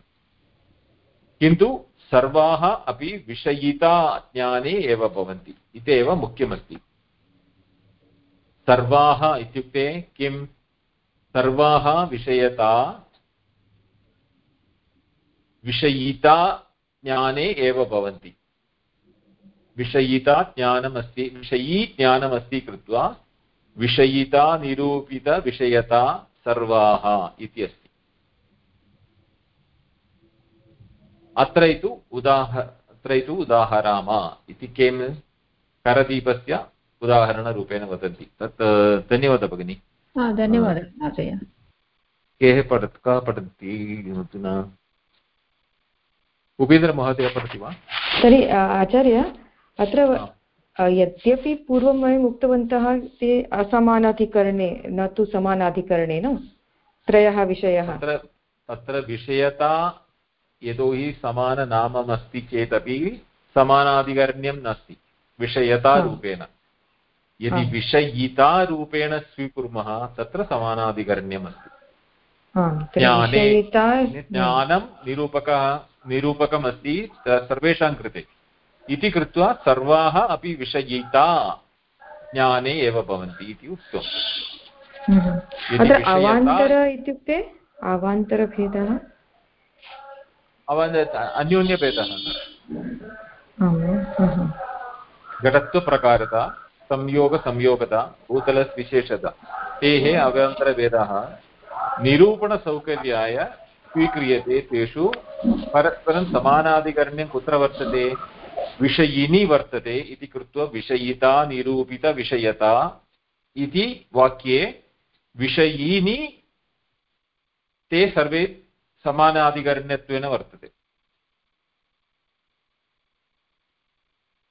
किन्तु सर्वाः अपि विषयिता ज्ञाने एव भवन्ति, इति एव मुख्यमस्ति। सर्वाः इत्युक्ते किं सर्वाः विषयता, विषयिता ज्ञाने एव भवन्ति। विषयिता ज्ञानमस्ति, विषयी ज्ञानमस्ति कृत्वा विषयिता सर्वाः इति अस्ति। अत्र तु उदाह अत्र तु उदाहराम इति किं करदीपस्य उदाहरणरूपेण वदन्ति। तत् धन्यवादः भगिनि। धन्यवादः महोदय के पठत् कः पठन्ति अधुना? उपेन्द्रमहोदय पठति वा? तर्हि आचार्य अत्र यद्यपि पूर्वं वयम् उक्तवन्तः ते असमानाधिकरणे न तु समानाधिकरणे न? त्रयः विषयः। तत्र विषयता यतोहि समाननामम् अस्ति चेदपि समानाधिकरण्यं नास्ति विषयतारूपेण। यदि विषयितारूपेण स्वीकुर्मः तत्र समानाधिकरण्यम् अस्ति ज्ञाने ज्ञानं निरूपकः निरूपकमस्ति सर्वेषां कृते। इति कृत्वा सर्वाः अपि विषयिता ज्ञाने एव भवन्ति इति उक्तम्। अत्र अवान्तर इत्युक्ते अवान्तरभेदः अन्योन्यभेदः। घटत्वप्रकारता संयोगसंयोगता भूतलविशेषता तेः अवान्तरभेदाः निरूपणसौकर्याय स्वीक्रियते तेषु। परस्परं समानाधिकरण्यं कुत्र वर्तते? विषयिनी वर्तते इति कृत्वा विषयिता निरूपितविषयता इति वाक्ये विषयीनि ते सर्वे समानाधिकरण्यत्वेन वर्तते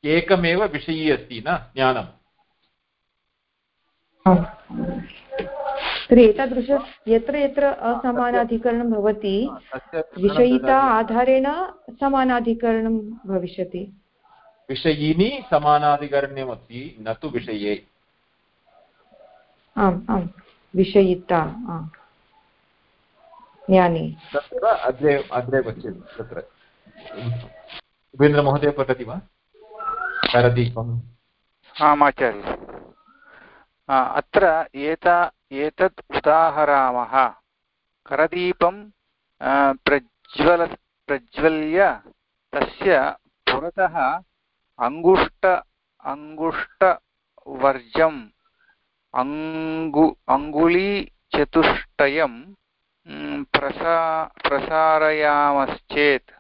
एकमेव विषयी अस्ति न ज्ञानम् तर्हि एतादृश यत्र यत्र असमानाधिकरणं भवति विषयिता आधारेण समानाधिकरणं भविष्यति विषयिनी समानाधिकरण्यमस्ति न तु विषये आम् आम् विषयिता ज्ञानी तत्र अग्रे अग्रे पश्यतु तत्र। उपेन्द्रमहोदय पठति वा? करदीपम्। आम् आचार्य। अत्र एता एतत् उदाहरामः। करदीपं प्रज्वल प्रज्वल्य तस्य पुरतः अङ्गुष्ट अङ्गुष्टवर्जम् अङ्गु अङ्गुलीचतुष्टयं प्रसा, प्रसारयामश्चेत्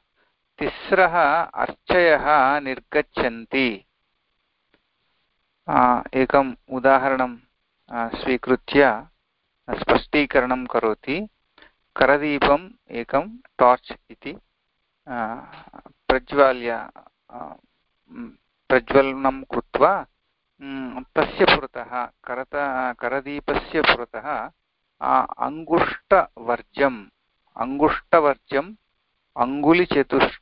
तिस्रः अर्चयः निर्गच्छन्ति। एकम् उदाहरणं स्वीकृत्य स्पष्टीकरणं करोति। करदीपम् एकं टार्च् इति प्रज्वाल्य प्रज्वलनं कृत्वा तस्य पुरतः, करत, करदीपस्य पुरतः अङ्गुष्टवर्जम् अङ्गुष्टवर्जम् अङ्गुलिचतुष्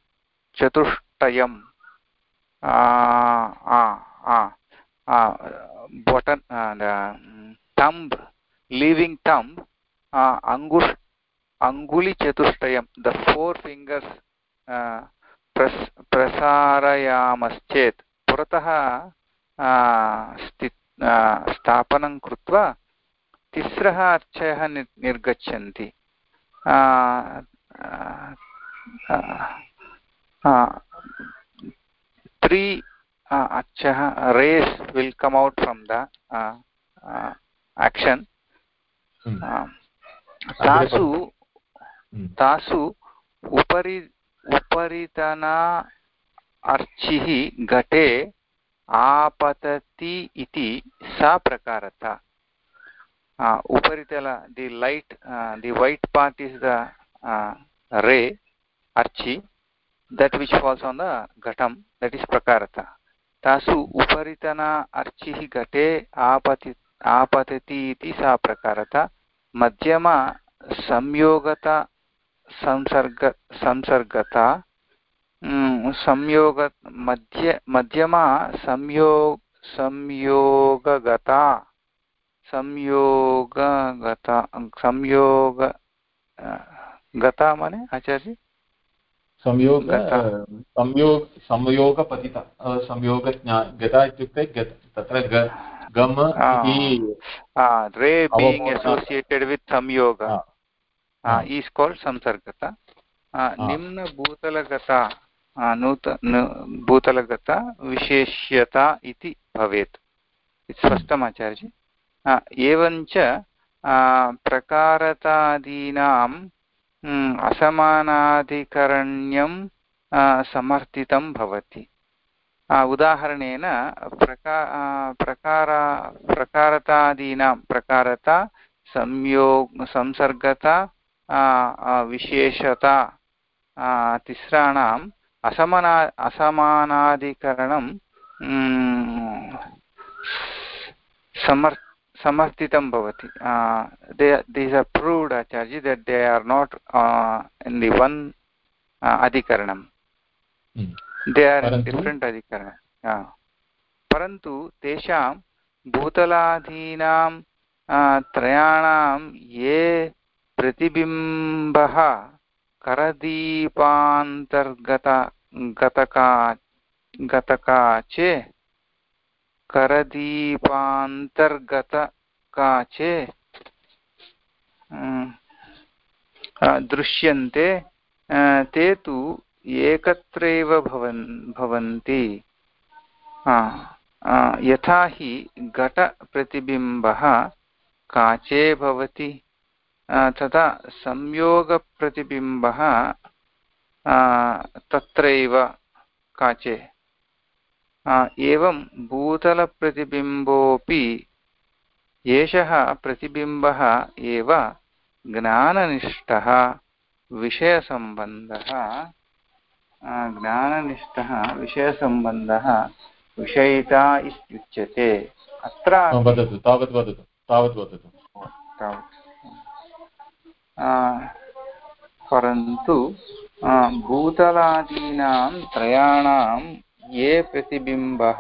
चतुष्टयं uh, thumb uh, angush anguli chatushtayam the four fingers uh, pras प्रसारयामश्चेत् पुरतः स्थित् स्थापनं कृत्वा तिस्रः अर्चयः निर्गच्छन्ति three uh, achah rays will come out from the uh, uh, action hmm. uh, तासु तासु उपरि उपरितना अर्चिः घटे आपतति इति सा प्रकारता uh, uparitala the light uh, the white part is the uh, ray archi that which falls on the ghatam that is prakarata तासु उपरितना अर्चिः घटे आपति आपतति इति सा प्रकारता मध्यमा संयोगता संसर्ग संसर्गता संयोग मध्य मध्यमा संयोग संयोगगता संयोगगता संयोग गता मने आचार्य? संयोग संयोग संयोगपतित गता इत्युक्ते तत्र गम रे बीङ्ग् एसोसियेटेड् वित् संयोग। ईस् काल्ड् संसर्गता निम्नभूतलगता नूत भूतलगता विशेष्यता इति भवेत्। स्पष्टम् आचार्य? एवञ्च प्रकारतादीनां असमानाधिकरण्यं समर्थितं भवति उदाहरणेन प्रका प्रकार प्रकारतादीनां प्रकारता संयोग संसर्गता विशेषता तिस्राणाम् असमाना असमानाधिकरणं समर् samarthitam bhavati uh, they these are proved acharya that they are not uh, in the one uh, adhikaranam hmm. they are Parantu? in different adhikaranam yeah. परन्तु तेषां भूतलादीनां त्रयाणां ये प्रतिबिम्बः करदीपान्तर्गत गतका गतका चे करदीपान्तर्गतकाचे दृश्यन्ते ते तु एकत्रैव भवन्, भवन्ति। यथा हि घटप्रतिबिम्बः काचे भवति तथा संयोगप्रतिबिम्बः तत्रैव काचे। एवं भूतलप्रतिबिम्बोऽपि एषः प्रतिबिम्बः एव ज्ञाननिष्ठः विषयसम्बन्धः ज्ञाननिष्ठः विषयसम्बन्धः विषयिता इत्युच्यते। अत्र वदतु तावत् वदतु तावत् वदतु। तावत् परन्तु भूतलादीनां त्रयाणां ये प्रतिबिम्बः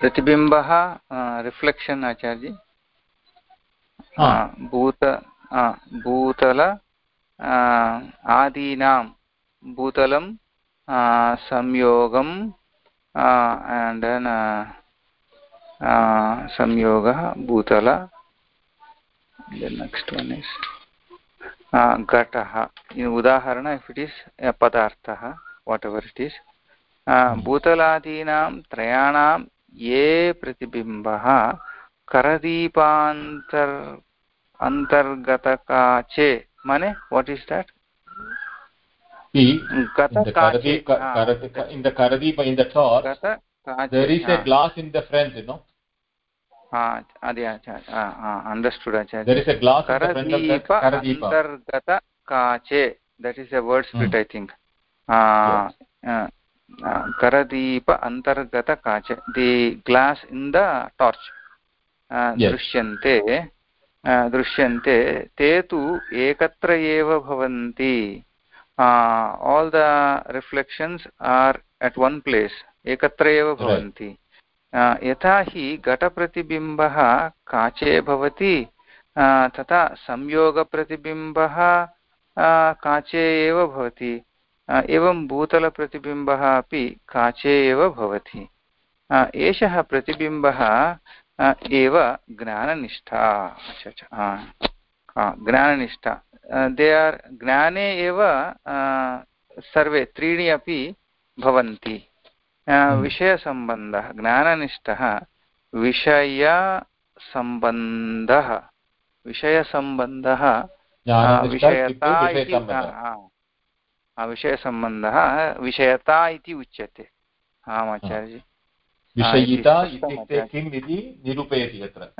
प्रतिबिम्बः रिफ्लेक्षन् आचार्य भूत भूतल आदीनां भूतलं संयोगं and then संयोगः भूतल the next one is घटः। उदाहरण इफ् इट् इस् पदार्थः वाट् एवर् इट् इस् भूतलादीनां त्रयाणां ये प्रतिबिम्बः करदीपान्तर् अन्तर्गतकाचे। मने वाट् इस् दट् गतकादीप इन् दीप इन् दट् गत There is a glass in the front, you know. A word split Hmm. i think uh, uh, uh, karadeepa antargata kache the glass in the torch uh, Yes. दृश्यन्ते uh, दृश्यन्ते ते तु एकत्र एव भवन्ति uh, all the reflections are at one place एकत्र एव भवन्ति uh, यथा हि घटप्रतिबिम्बः काचे भवति तथा संयोगप्रतिबिम्बः काचे एव भवति एवं भूतलप्रतिबिम्बः अपि काचे एव भवति। एषः प्रतिबिम्बः एव ज्ञाननिष्ठा। अच्छा अच्छा ज्ञाननिष्ठा। दे आर् ज्ञाने एव सर्वे, त्रीणि अपि भवन्ति। विषयसम्बन्धः ज्ञाननिष्ठः विषयसम्बन्धः विषयसम्बन्धः विषयता विषयसम्बन्धः। विषयता इति उच्यते। आम् आचार्यजी। विषयिता इत्युक्ते। किम् इति निरूपयति अत्र?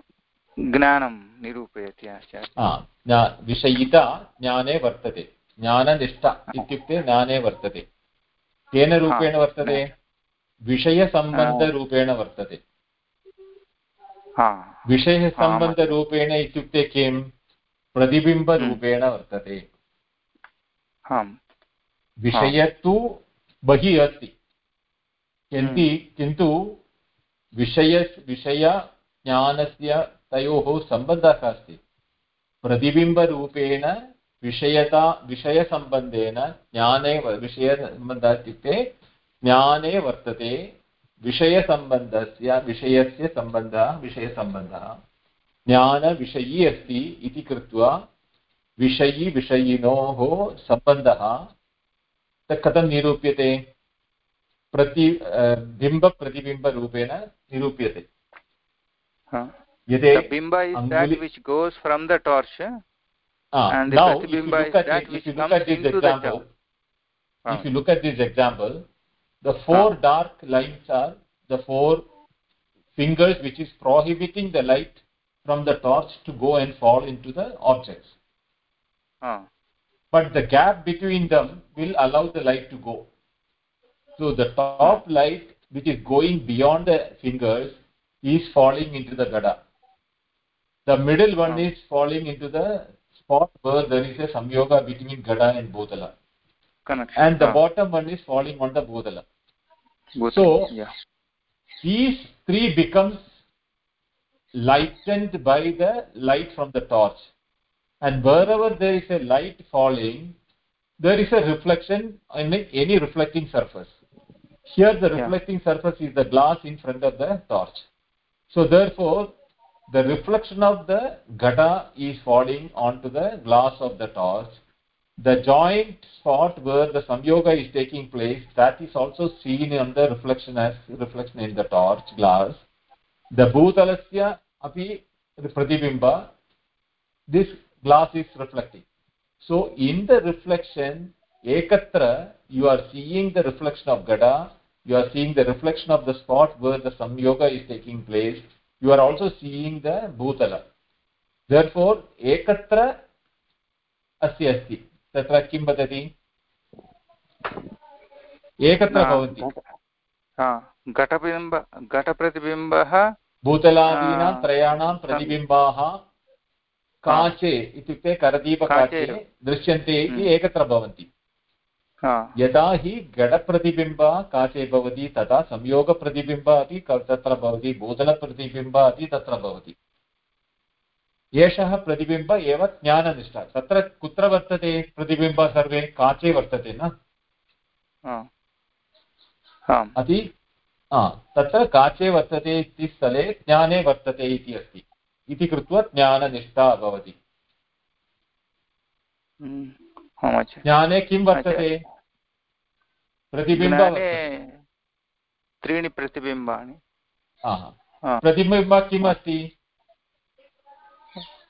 ज्ञानं निरूपयति आचार्य विषयिता ज्ञाने वर्तते। ज्ञाननिष्ठा इत्युक्ते ज्ञाने वर्तते। केन रूपेण वर्तते? विषयसम्बन्धरूपेण वर्तते। विषयसम्बन्धरूपेण इत्युक्ते किं प्रतिबिम्बरूपेण वर्तते। विषय तु बहिः अस्ति। किन्ति किन्तु विषय विषयज्ञानस्य तयोः सम्बन्धः अस्ति। प्रतिबिम्बरूपेण विषयता विषयसम्बन्धेन ज्ञाने विषयसम्बन्धः इत्युक्ते ज्ञाने वर्तते विषयसम्बन्धस्य विषयस्य सम्बन्धः विषयसम्बन्धः। ज्ञानविषयी अस्ति इति कृत्वा विषयी विषयिणोः सम्बन्धः। कथं निरूप्यते? प्रति बिम्बप्रतिबिम्बरूपेण निरूप्यते। यदि बिम्ब is that which goes from the torch प्रतिबिम्ब is that which comes in the four dark lines are the four fingers which is prohibiting the light from the torch to go and fall into the objects. Ah. But the gap between them will allow the light to go. So the top light which is going beyond the fingers is falling into the gada. The middle one is falling into the spot where there is a samyoga between gada and bodhala. connection And the Ah. bottom one is falling on the bodhala. So- yeah These three becomes lightened by the light from the torch. And wherever there is a light falling, there is a reflection in any reflecting surface. Here the Yeah. reflecting surface is the glass in front of the torch. So therefore, the reflection of the gada is falling onto the glass of the torch the joint spot where the samyoga is taking place, that is also seen in the reflection as reflection in the torch glass. The bhutalasya api pratibimba, this glass is reflecting. So in the reflection, ekatra, you are seeing the reflection of gada, you are seeing the reflection of the spot where the samyoga is taking place, you are also seeing the bhutala. Therefore, ekatra asya. तत्र किं वदति? एकत्र भवन्ति। घटबिम्ब घटप्रतिबिम्बः भूतलादीनां त्रयाणां प्रतिबिम्बाः काचे इत्युक्ते करदीपकाचे दृश्यन्ते इति हम्म। एकत्र भवन्ति। यदा हि घटप्रतिबिम्बः काचे भवति तथा संयोगप्रतिबिम्बः अपि तत्र भवति भूतलप्रतिबिम्बः अपि तत्र भवति। एषः प्रतिबिम्ब एव ज्ञाननिष्ठा। तत्र कुत्र वर्तते प्रतिबिम्ब सर्वे? काचे वर्तते न? अति तत्र काचे वर्तते इति स्थले ज्ञाने वर्तते इति अस्ति। इति कृत्वा ज्ञाननिष्ठा भवति। हम्म, आचार्य ज्ञाने किं वर्तते? प्रतिबिम्ब त्रीणि प्रतिबिम्बानि हा, हा. प्रतिबिम्ब किम् अस्ति?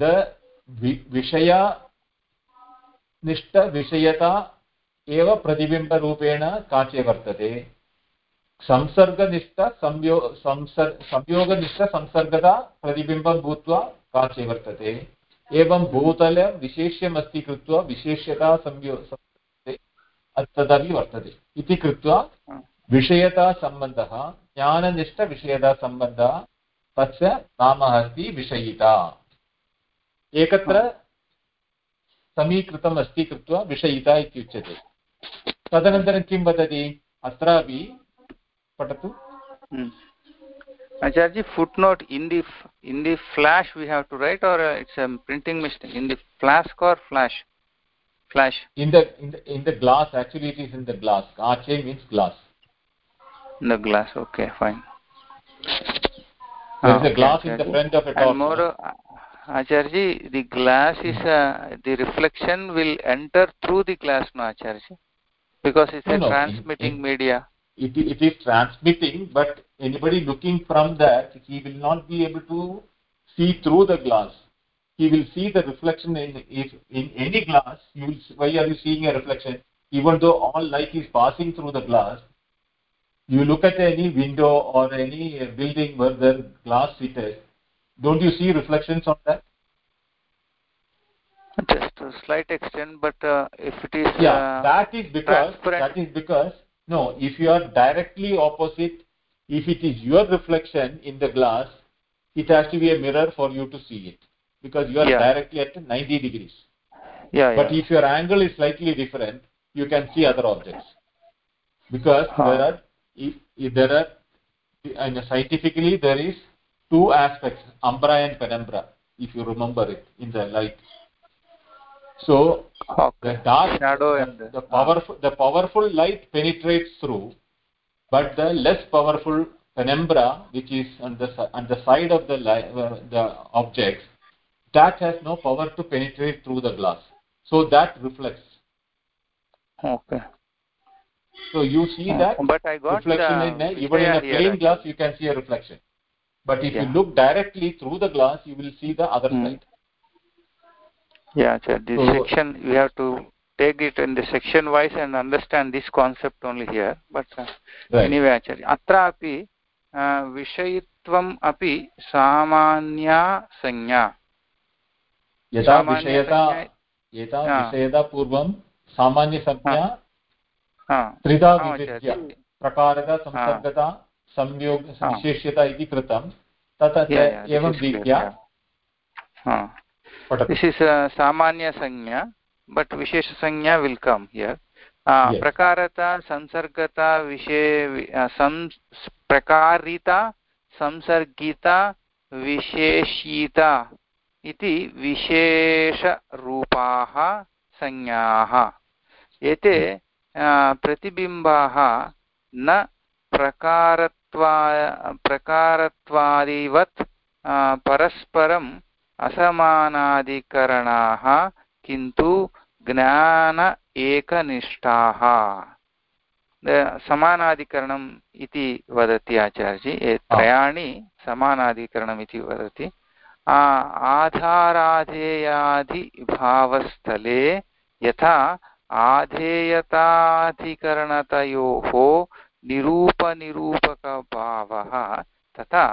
the vi- विषयता एव प्रतिबिम्बरूपेण काचे वर्तते संसर्गनिष्ठ संयो, संसर्, संयोगनिष्ठ संसर्गता प्रतिबिम्बं भूत्वा काचे वर्तते एवं भूतले विशेष्यमस्ति कृत्वा विशेष्यता संयो तदपि वर्तते। इति कृत्वा विषयतासम्बन्धः ज्ञाननिष्ठविषयतासम्बन्धः तस्य नाम अस्ति विषयिता। एकत्र समीकृतम् अस्ति कृत्वा विषयिता इत्युच्यते। तदनन्तरं किं वदति? अत्रापि पठतु। आचार्य footnote in the in the flash we have to write or it's printing machine in the flask or flash flash in in the glass actually it is in the glass आचे means glass in the glass okay fine Acharji the glass is uh, the reflection will enter through the glass no Acharji because it's No, a no, in- transmitting in- media. it, it is transmitting but anybody looking from that he will not be able to see through the glass. He will see the reflection in if in any glass. You will why are you seeing a reflection? Even though all light is passing through the glass you look at any window or any uh, building where the glass is don't you see reflections on that just a slight extent but uh, if it is yeah uh, that is because that is because no if you are directly opposite if it is your reflection in the glass it has to be a mirror for you to see it because you are Yeah. directly at 90 degrees yeah, but yeah. if your angle is slightly different you can see other objects because Huh. there are if, if there are and scientifically there is two aspects umbra and penumbra if you remember it in the light. So okay. the dark shadow the, and the powerful the powerful light penetrates through but the less powerful penumbra which is on the on the side of the li- uh, the objects that has no power to penetrate through the glass. So that reflects. Okay. So you see that but i got reflection the in a, even in a here, plain glass you can see a reflection but if yeah. you look directly through the glass you will see the other Hmm. side yeah sir this So- section we have to take it in the section wise and understand this concept only here but uh, right anyway आचार्य अत्रापि अ, विषयित्वम् अपि सामान्या संज्ञा यथा विषयता यथा हा. विषयता पूर्वं सामान्यसंज्ञा हा, त्रिधा हा, विभज्य प्रकारता संसर्गता संयोग हाँ। इति कृतं। तत् एवं रीत्या सामान्यसंज्ञा बट् विशेषसंज्ञा विल् प्रकारता संसर्गता विषये uh, सं प्रकारिता संसर्गिता विशेषिता इति विशेषरूपाः संज्ञाः। एते uh, प्रतिबिम्बाः न प्रकार प्रकारत्वा प्रकारत्वादिवत् परस्परम् असमानाधिकरणाः किन्तु ज्ञान एकनिष्ठाः। समानाधिकरणम् इति वदति आचार्यजी त्रयाणि समानाधिकरणम् इति वदति आधाराधेयाधिभावस्थले यथा आधेयताधिकरणतयोः निरूपनिरूपकभावः तथा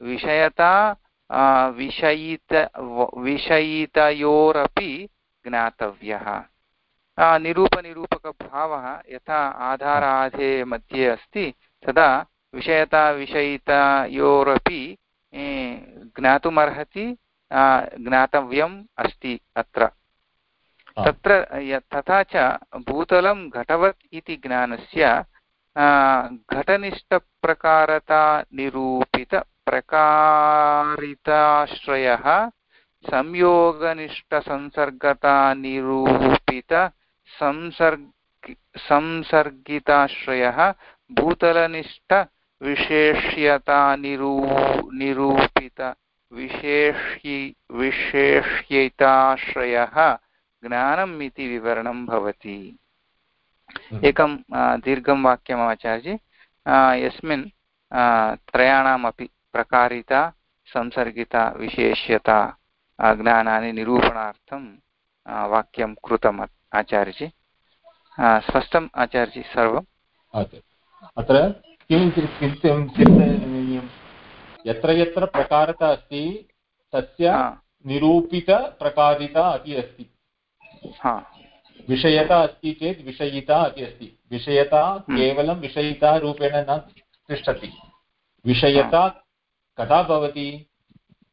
विषयता विषयित विषयितयोरपि ज्ञातव्यः। निरूपनिरूपकभावः यथा आधाराधे मध्ये अस्ति तदा विषयता विषयितयोरपि ज्ञातुमर्हति ज्ञातव्यम् अस्ति अत्र। तत्र तथा च भूतलं घटवत् इति ज्ञानस्य घटनिष्ठप्रकारता निरूपितप्रकारिताश्रयः संयोगनिष्ठसंसर्गता निरूपित संसर्गि, संसर्गिताश्रयः भूतलनिष्ठ विशेष्यता निरू निरूपित विशेष्यि, विशेष्यिताश्रयः, ज्ञानम् इति विवरणं भवति। एकं दीर्घं वाक्यम् आचार्य यस्मिन् त्रयाणामपि प्रकारिता संसर्गिता विशेष्यता ज्ञानानि निरूपणार्थं वाक्यं कृतम् आचार्यजी। स्पष्टम् आचार्यजी सर्वम्? अत्र किं चिन्तनीयं? यत्र यत्र प्रकारता अस्ति तस्य निरूपितप्रकारिता अपि अस्ति। विषयता अस्ति चेत् विषयिता अपि अस्ति। विषयता हम्म। केवलं विषयितारूपेण न तिष्ठति। विषयता कदा भवति?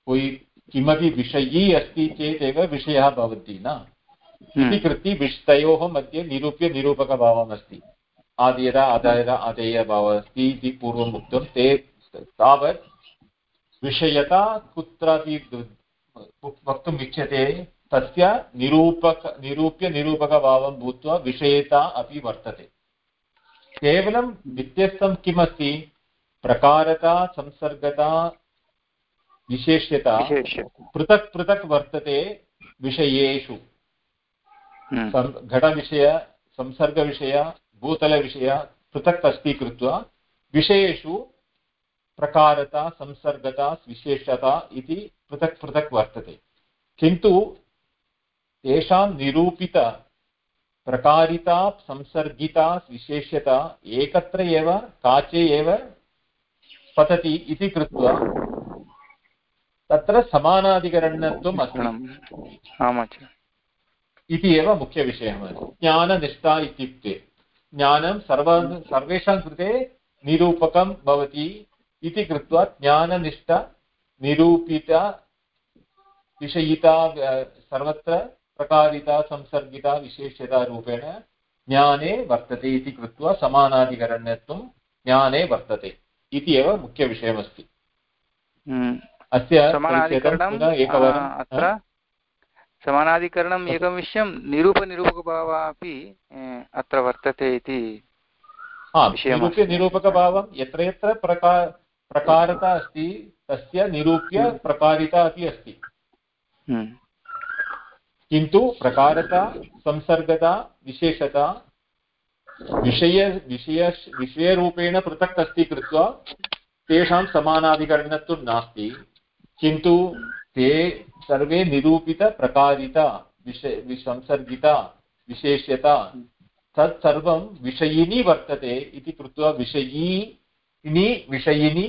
कोई किमपि विषयी अस्ति चेदेव विषयः भवति न। इति हम्म। कृत्य विश् तयोः मध्ये निरूप्य निरूपकभावम् अस्ति आदेर आदायर आदेयभावः अस्ति इति पूर्वम् उक्तं। ते तावत् विषयता कुत्रापि वक्तुम् इच्छते तस्य निरूपक निरूप्य निरूपकभावं भूत्वा विषयता अपि वर्तते। केवलं व्यत्यस्तं किमस्ति? प्रकारता संसर्गता विशेष्यता पृथक् पृथक् वर्तते विषयेषु। हम्म। घटविषय संसर्गविषय भूतलविषय पृथक् अस्ति कृत्वा विषयेषु प्रकारता संसर्गता विशेषता इति पृथक् पृथक् वर्तते। किन्तु तेषां निरूपित प्रकारिता संसर्गिता विशेष्यता एकत्र एव काचे एव पतति इति कृत्वा तत्र समानाधिकरणत्वम् अस्ति इति एव मुख्यविषयः। ज्ञाननिष्ठा इत्युक्ते ज्ञानं सर्व सर्वेषां कृते निरूपकं भवति इति कृत्वा ज्ञाननिष्ठ निरूपित विषयिता सर्वत्र प्रकारिता संसर्गिता विशेष्यतारूपेण ज्ञाने वर्तते इति कृत्वा समानाधिकरण्यत्वं ज्ञाने वर्तते इति एव मुख्यविषयमस्ति हम्म। अस्य अत्र समानाधिकरणम् एकं विषयं निरूपनिरूपकभावः अपि अत्र वर्तते इति निरूप्य निरूपकभावं यत्र यत्र प्रकार प्रकारता अस्ति तस्य निरूप्य प्रकारिता अपि अस्ति। हम्म। किन्तु प्रकारता, संसर्गता, विशेषता, विषय विषय, विषयरूपेण पृथक् अस्ति कृत्वा तेषां समानाधिकरणत्वं नास्ति। किन्तु ते सर्वे निरूपितप्रकारिता विषय संसर्गिता विशेष्यता तत्सर्वं विषयिनी वर्तते इति कृत्वा विषयिनी विषयिनी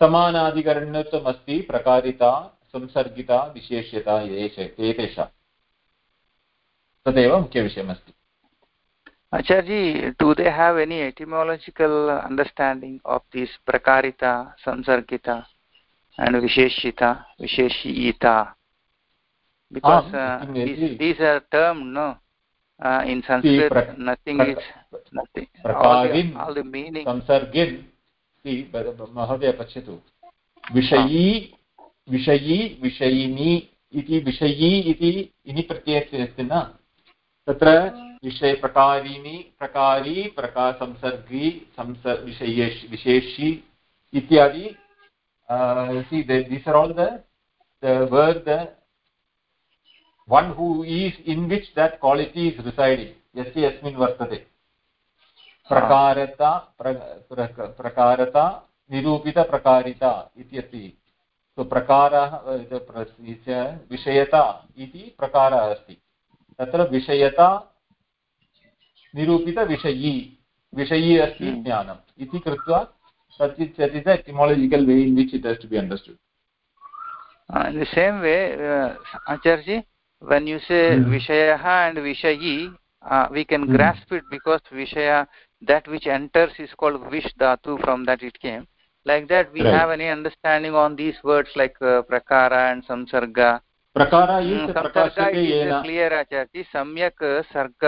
समानाधिकरण्यत्वमस्ति प्रकारिता, संसर्गिता, विशेष्यता एतेषां तदेव मुख्यविषयमस्ति। आचार्यजी do they have any etymological understanding of this प्रकारित संसर्गित अण्ड् विशेषित विशेषीता महोदय पश्यतु विषयी विषयी विषयिनी इति विषयी इति इनि प्रत्ययस्य अस्ति न तत्र विषय प्रकारिणी प्रकारी प्रकार संसर्गी संसर् विषये विशेषी इत्यादि are all the the word, the one who is in which that quality is residing. यस्य यस्मिन् वर्तते। प्रकारता प्रकारता निरूपितप्रकारिता इत्यस्ति। प्रकारः विषयता इति प्रकारः अस्ति। तत्र विषयता निरूपितविषयी विषयी अस्ति ज्ञानम्। इति कृत्वा सेम् वे आचार्यजि वेन् यु से विषयः अण्ड् विषयी we can grasp it because विषय that which enters is called विष् दातु from that it came like that we have any understanding on these words like प्रकार अण्ड् संसर्ग क्लियर् आचरति सम्यक् सर्ग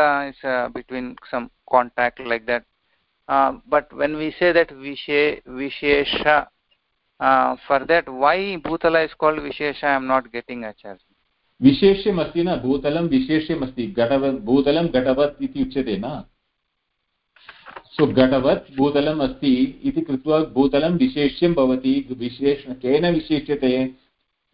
between some contact like that but when we say that विशे विशेष for that वै भूतल is called विशेष I am not getting आचार्य विशेष्यमस्ति न भूतलं विशेष्यमस्ति घटवत् भूतलं घटवत् इति उच्यते न? सो घटवत् भूतलम् अस्ति इति कृत्वा भूतलं विशेष्यं भवति विशेष केन विशेष्यते?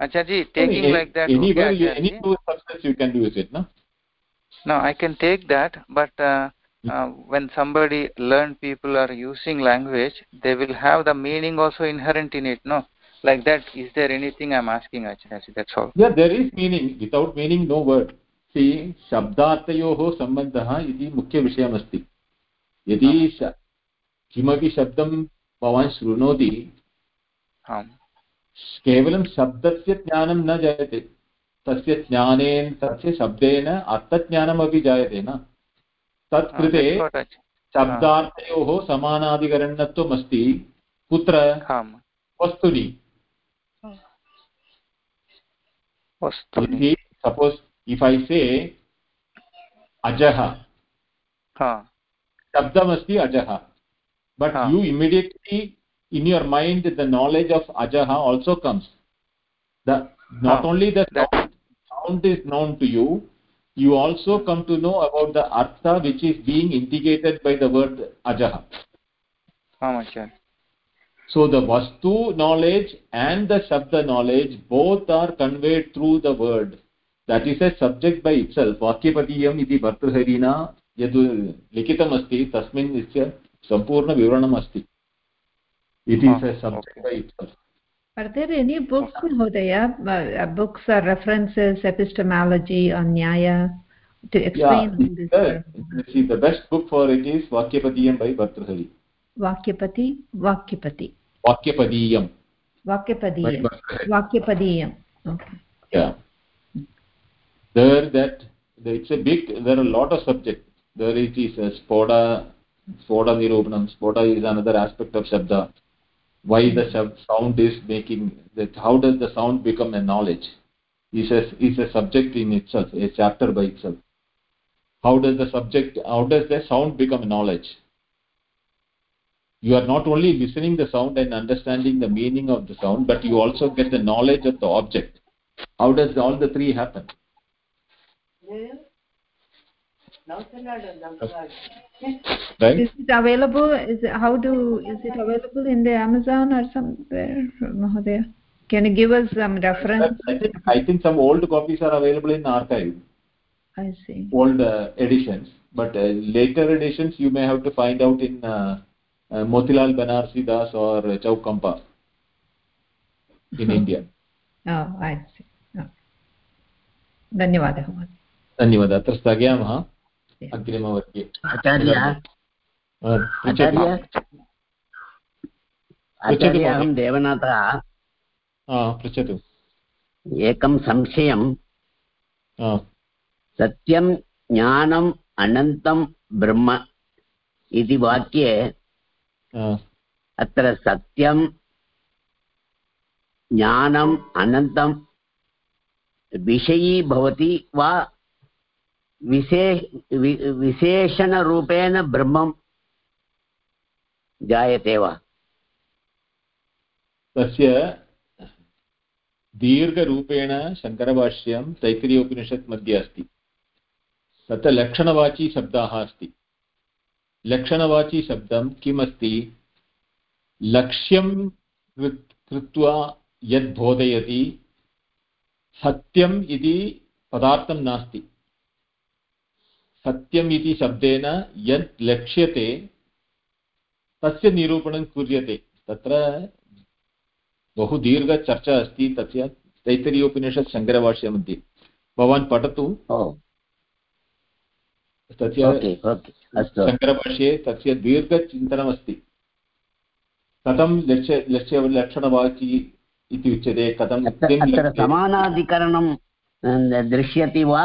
Ah, उत्पीठिका Acharya, घट घट take- पुस्तकवान् ha acharya taking Any- like that anywhere okay, any two substance you can use it no no i can take that but uh, uh, when somebody learned people are using language they will have the meaning also inherent in it no like that is there anything i'm asking acharya that's all yeah there is meaning without meaning no word see शब्दार्थयोः सम्बन्धः इति मुख्यविषयमस्ति यदि किमपि शब्दं भवान् शृणोति केवलं शब्दस्य ज्ञानं न जायते। तस्य ज्ञानेन तस्य शब्देन अर्थज्ञानमपि जायते न। तत् कृते that's what Acharya. शब्दार्थयोः समानाधिकरणत्वम् अस्ति कुत्र वस्तुनि। वस्तुनि। सपोस् इफ् ऐ से अजः। शब्दमस्ति अजः। But. You immediately In your mind the knowledge of अजः also comes the not Ah. Only the That- sound is known to you you also come to know about the artha which is being indicated by the word ajah आम् आचार्य so the vastu knowledge and the shabda knowledge both are conveyed through the word that is a subject by itself वाक्यपदीयम् इति भर्तृहरिणा यद् लिखितमस्ति तस्मिन् इस्य सम्पूर्णविवरणम् अस्ति it is oh, a subject by itself are there any books Mahodaya? Uh, uh, books or references epistemology on nyaya to explain yeah, this the, uh, see the best book for it is Vakyapadiyam by Bhartṛhari. vakyapati vakyapati. Vakyapadiyam vakyapadiyam vakyapadiyam okay. Yeah. There that it's a big there are a lot of subjects there it is a spoda spoda nirupanam spoda is another aspect of shabda why the sound is making that how does the sound become a knowledge? Is a is a subject in itself a chapter by itself. How does the subject how does the sound become a knowledge? You are not only listening the sound and understanding the meaning of the sound but you also get the knowledge of the object. How does all the three happen right Is it available? Is it, how do is it available in the Amazon or somewhere, Mahodaya? Can you give us some reference? I think I think some old copies are available in archive, I see. old uh, editions. But uh, later editions you may have to find out in uh, uh, Motilal Banarsi Das or uh, Chaukampa in India. Oh, I see. Oh. धन्यवादः महोदय धन्यवादः अत्र स्थगयामः अग्रिमवर्गे आचार्य आचार्य आचार्य अहं देवनाथः पृच्छतु एकं संशयं सत्यं ज्ञानम् अनन्तं ब्रह्म इति वाक्ये. अत्र सत्यं ज्ञानम् अनन्तं विषयी भवति वा विशे वि- विशेषणरूपेण ब्रह्मं जायते वा तस्य दीर्घरूपेण शङ्करभाष्यं तैत्तिरीयोपनिषत् मध्ये अस्ति। तत्र लक्षणवाची शब्दाः अस्ति। लक्षणवाची शब्दं किम् अस्ति लक्ष्यं कृत्वा यद् बोधयति सत्यम् इति पदार्थं नास्ति। सत्यम् इति शब्देन यत् लक्ष्यते तस्य निरूपणं क्रियते। तत्र बहु दीर्घचर्चा अस्ति तस्य तैत्तरीयोपनिषत् शङ्करभाष्यमध्ये। भवान् पठतु। तस्य शङ्करभाष्ये तस्य दीर्घचिन्तनमस्ति। कथं लक्ष्य लक्ष्य लक्षणवाची इति उच्यते कथं? समानाधिकरणं दृश्यति वा?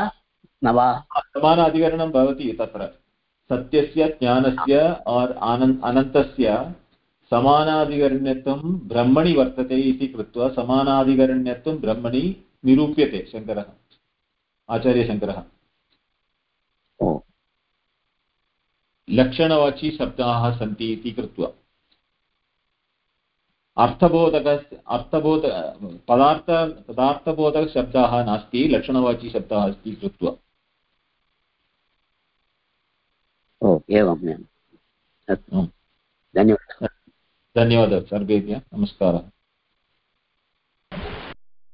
न वा? समानाधिकरणं भवति तत्र। सत्यस्य ज्ञानस्य और आनन् अनन्तस्य समानाधिकरण्यत्वं ब्रह्मणि वर्तते इति कृत्वा समानाधिकरण्यत्वं ब्रह्मणि निरूप्यते शङ्करः आचार्यशङ्करः। लक्षणवाची शब्दाः सन्ति इति कृत्वा। अर्थबोधक अर्थबोध पदार्थ पदार्थबोधकशब्दाः नास्ति लक्षणवाची शब्दः अस्ति कृत्वा। ओ अस्तु। धन्यवादः। धन्यवादः सर्वेभ्यः। नमस्कारः।